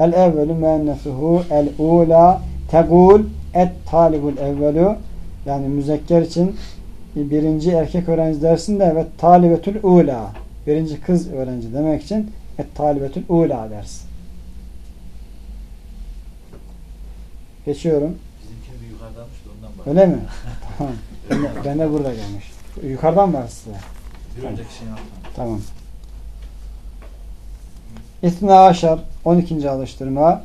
El evvelü müennesuhu el ula tegul et talibul evvelü yani müzekker için birinci erkek öğrenci dersinde evet talibetül ula birinci kız öğrenci demek için et talibetül ula dersin. Geçiyorum. Bizimkini bir yukarıdanmış da ondan bak. Öyle mi? <laughs> tamam. Ben de burada gelmiş. Yukarıdan var size. Önceki. Tamam. İthna aşar 12. alıştırma.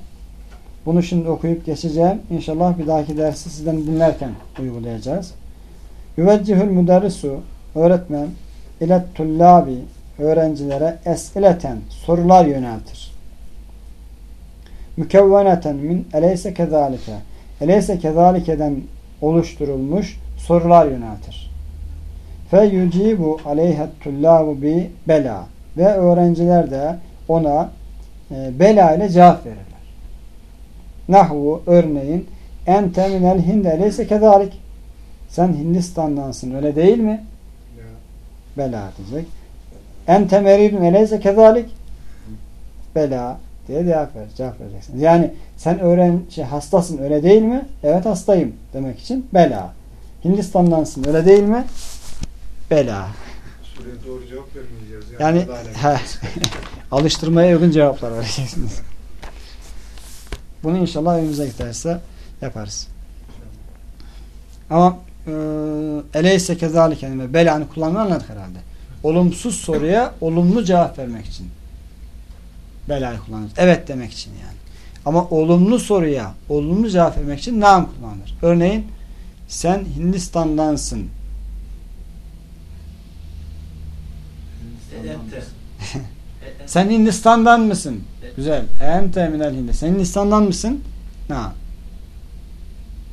Bunu şimdi okuyup geçeceğim. İnşallah bir dahaki dersi sizden dinlerken uygulayacağız. Yüveccihül müderrisu öğretmen ilet tullabi öğrencilere esileten sorular yöneltir. Mükevveneten min eleyse kezalike eleyse kezalikeden oluşturulmuş sorular yöneltir. Fe yucibu aleyhet tullabu bi bela ve öğrenciler de ona e, bela ile cevap verirler. Nahvu örneğin ente minel hinde eleyse kezalik sen Hindistan'dansın öyle değil mi? Bela diyecek. Ente meridun eleyse kezalik bela diye cevap, ver, cevap vereceksin. Yani sen öğren şey, hastasın öyle değil mi? Evet hastayım demek için bela. Hindistan'dansın öyle değil mi? Bela. Soruya doğru cevap vermeyeceğiz. Yani adalet. he, <laughs> alıştırmaya uygun cevaplar vereceksiniz. Bunu inşallah önümüze giderse yaparız. Ama e, eleyse kezalik yani belanı kullanmayı anladık herhalde. Olumsuz soruya olumlu cevap vermek için. Belayı kullanırız. Evet demek için yani. Ama olumlu soruya olumlu cevap vermek için nam kullanılır. Örneğin sen Hindistan'dansın. Ente. <laughs> Sen Hindistan'dan mısın? Güzel. Ente minel Hindi. Sen Hindistan'dan mısın? Na.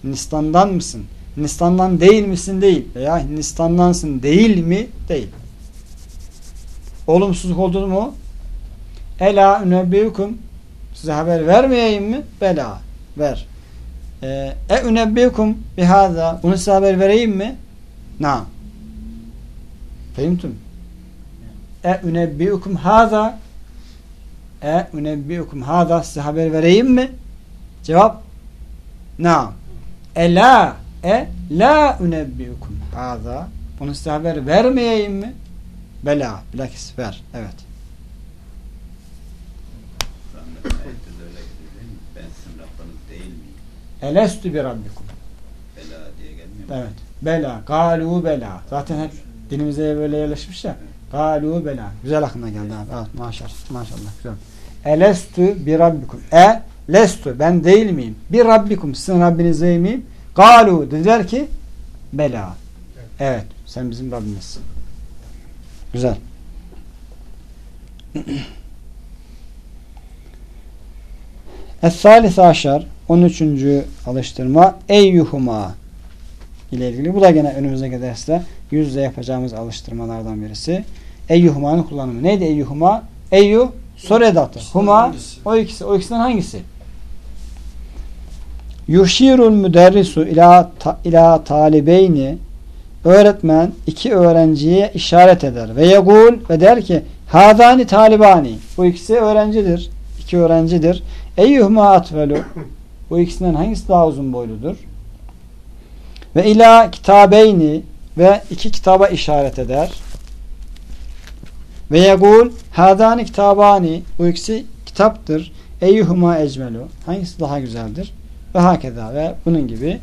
Hindistan'dan mısın? Hindistan'dan değil misin? Değil. Veya Hindistan'dansın değil mi? Değil. Olumsuzluk oldu mu? Ela ünebbiyukum size haber vermeyeyim mi? Bela. Ver. Ee, e ünebbiyukum bihaza bunu size haber vereyim mi? Na. Fehimtum. E ünebbiukum haza E ünebbiukum haza size haber vereyim mi? Cevap Naam. E la E la ünebbiukum haza Bunu size haber vermeyeyim mi? Bela. Bilakis ver. Evet. Elestü bir rabbikum. Bela diye gelmiyor? Evet. Bela. Galu bela. Zaten hep dilimize böyle yerleşmiş ya. Galu bela. Güzel aklına geldi abi. Evet, maşallah. Maşallah. Güzel. Elestü bir rabbikum. E lestu. Ben değil miyim? Bir rabbikum. Sizin Rabbiniz değil miyim? Galu. Dediler ki bela. Evet. Sen bizim Rabbimizsin. Güzel. <clears throat> Es-salis aşar 13. alıştırma eyyuhuma ile ilgili. Bu da gene önümüzdeki derste yüzde yapacağımız alıştırmalardan birisi. Eyyuhuma'nın kullanımı. Neydi eyyuhuma? Eyyu soru edatı. Huma Hangisi? o ikisi. O ikisinden hangisi? Yuşirul müderrisu ila, ta, ila talibeyni öğretmen iki öğrenciye işaret eder ve yegul ve der ki hadani talibani bu ikisi öğrencidir. iki öğrencidir. Eyyuhuma atvelu <coughs> bu ikisinden hangisi daha uzun boyludur? Ve ila kitabeyni ve iki kitaba işaret eder. Ve yegul hadani kitabani bu ikisi kitaptır. Eyyuhuma ecmelu hangisi daha güzeldir? Ve hakeza ve bunun gibi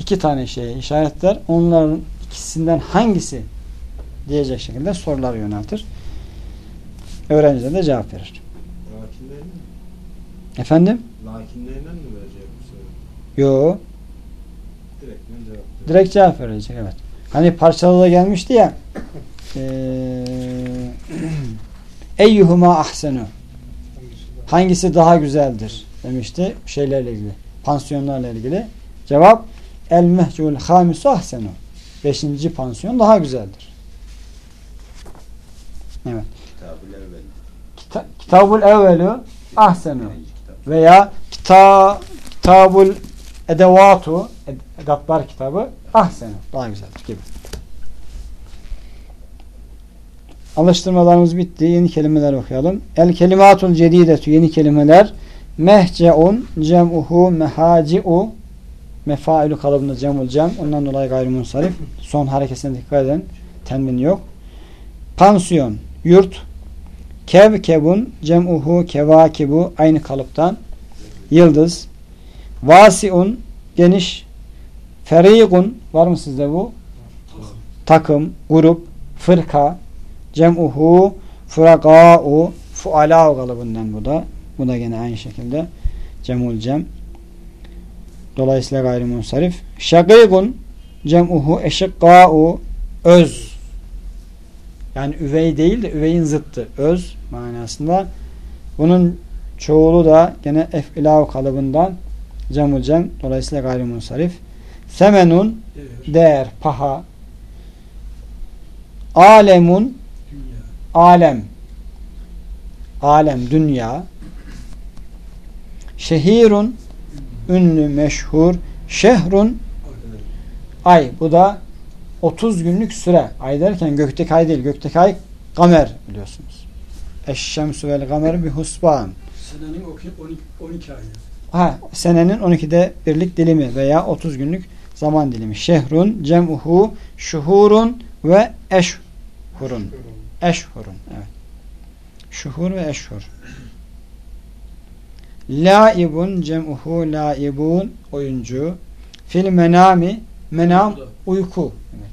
iki tane şeye işaretler. Onların ikisinden hangisi diyecek şekilde sorular yöneltir. Öğrenciler de cevap verir. Lakinleyle mi? Efendim? Lakinleyle mi verecek bu soru? Yo. Direkt cevap verecek? Direkt cevap verecek evet. Hani parçalı da gelmişti ya <clears throat> Eyyuhuma ahsenu Hangisi daha güzeldir demişti şeylerle ilgili. Pansiyonlarla ilgili. Cevap El mehcul hamisu ahsenu. Beşinci pansiyon daha güzeldir. Evet. Kita kitabul evvelu ahsenu. Veya kita kitabul edevatu ed- edatlar kitabı ahsenu. Daha güzeldir gibi. Alıştırmalarımız bitti. Yeni kelimeler okuyalım. El kelimatul cedidetü yeni kelimeler mehceun cem'uhu mehaci'u mefailu kalıbında cemul cem. Ondan dolayı gayrimunsarif. Son hareketine dikkat edin. Tenvin yok. Pansiyon, yurt, kevkebun cem'uhu kevakibu aynı kalıptan. Yıldız. Vasiun geniş. Ferigun var mı sizde bu? Takım, grup, fırka, cem'uhu furaka'u fuala'u kalıbından bu da. Bu da gene aynı şekilde cemul cem. Dolayısıyla gayrimunsarif. Şakigun cem'uhu eşikka'u öz. Yani üvey değil de üveyin zıttı. Öz manasında. Bunun çoğulu da gene ef'ilav kalıbından cemul cem. Dolayısıyla gayrimunsarif. Semenun Değer. paha. Alemun. Alem. Alem, dünya. Şehirun ünlü, meşhur. Şehrun ay. Bu da 30 günlük süre. Ay derken gökteki ay değil. Gökteki ay kamer biliyorsunuz. Eşşemsü vel kamer bir husban. Senenin 12, 12 ayı. Ha, senenin 12'de birlik dilimi veya 30 günlük zaman dilimi. Şehrun, cem'uhu, şuhurun ve eşhurun. Eşhurun. Evet. Şuhur ve eşhur. Laibun cem'uhu laibun oyuncu. Fil menami menam uyku. Evet.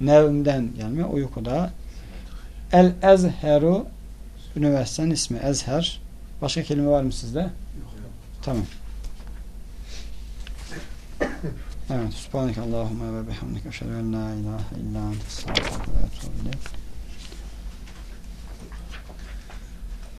Nevmden gelme uykuda. El ezheru üniversitenin ismi ezher. Başka kelime var mı sizde? Yok. Tamam. Evet. Subhaneke Allahümme ve bihamdike. Eşhedü en la ilahe illa ente estağfirüke ve etûbü.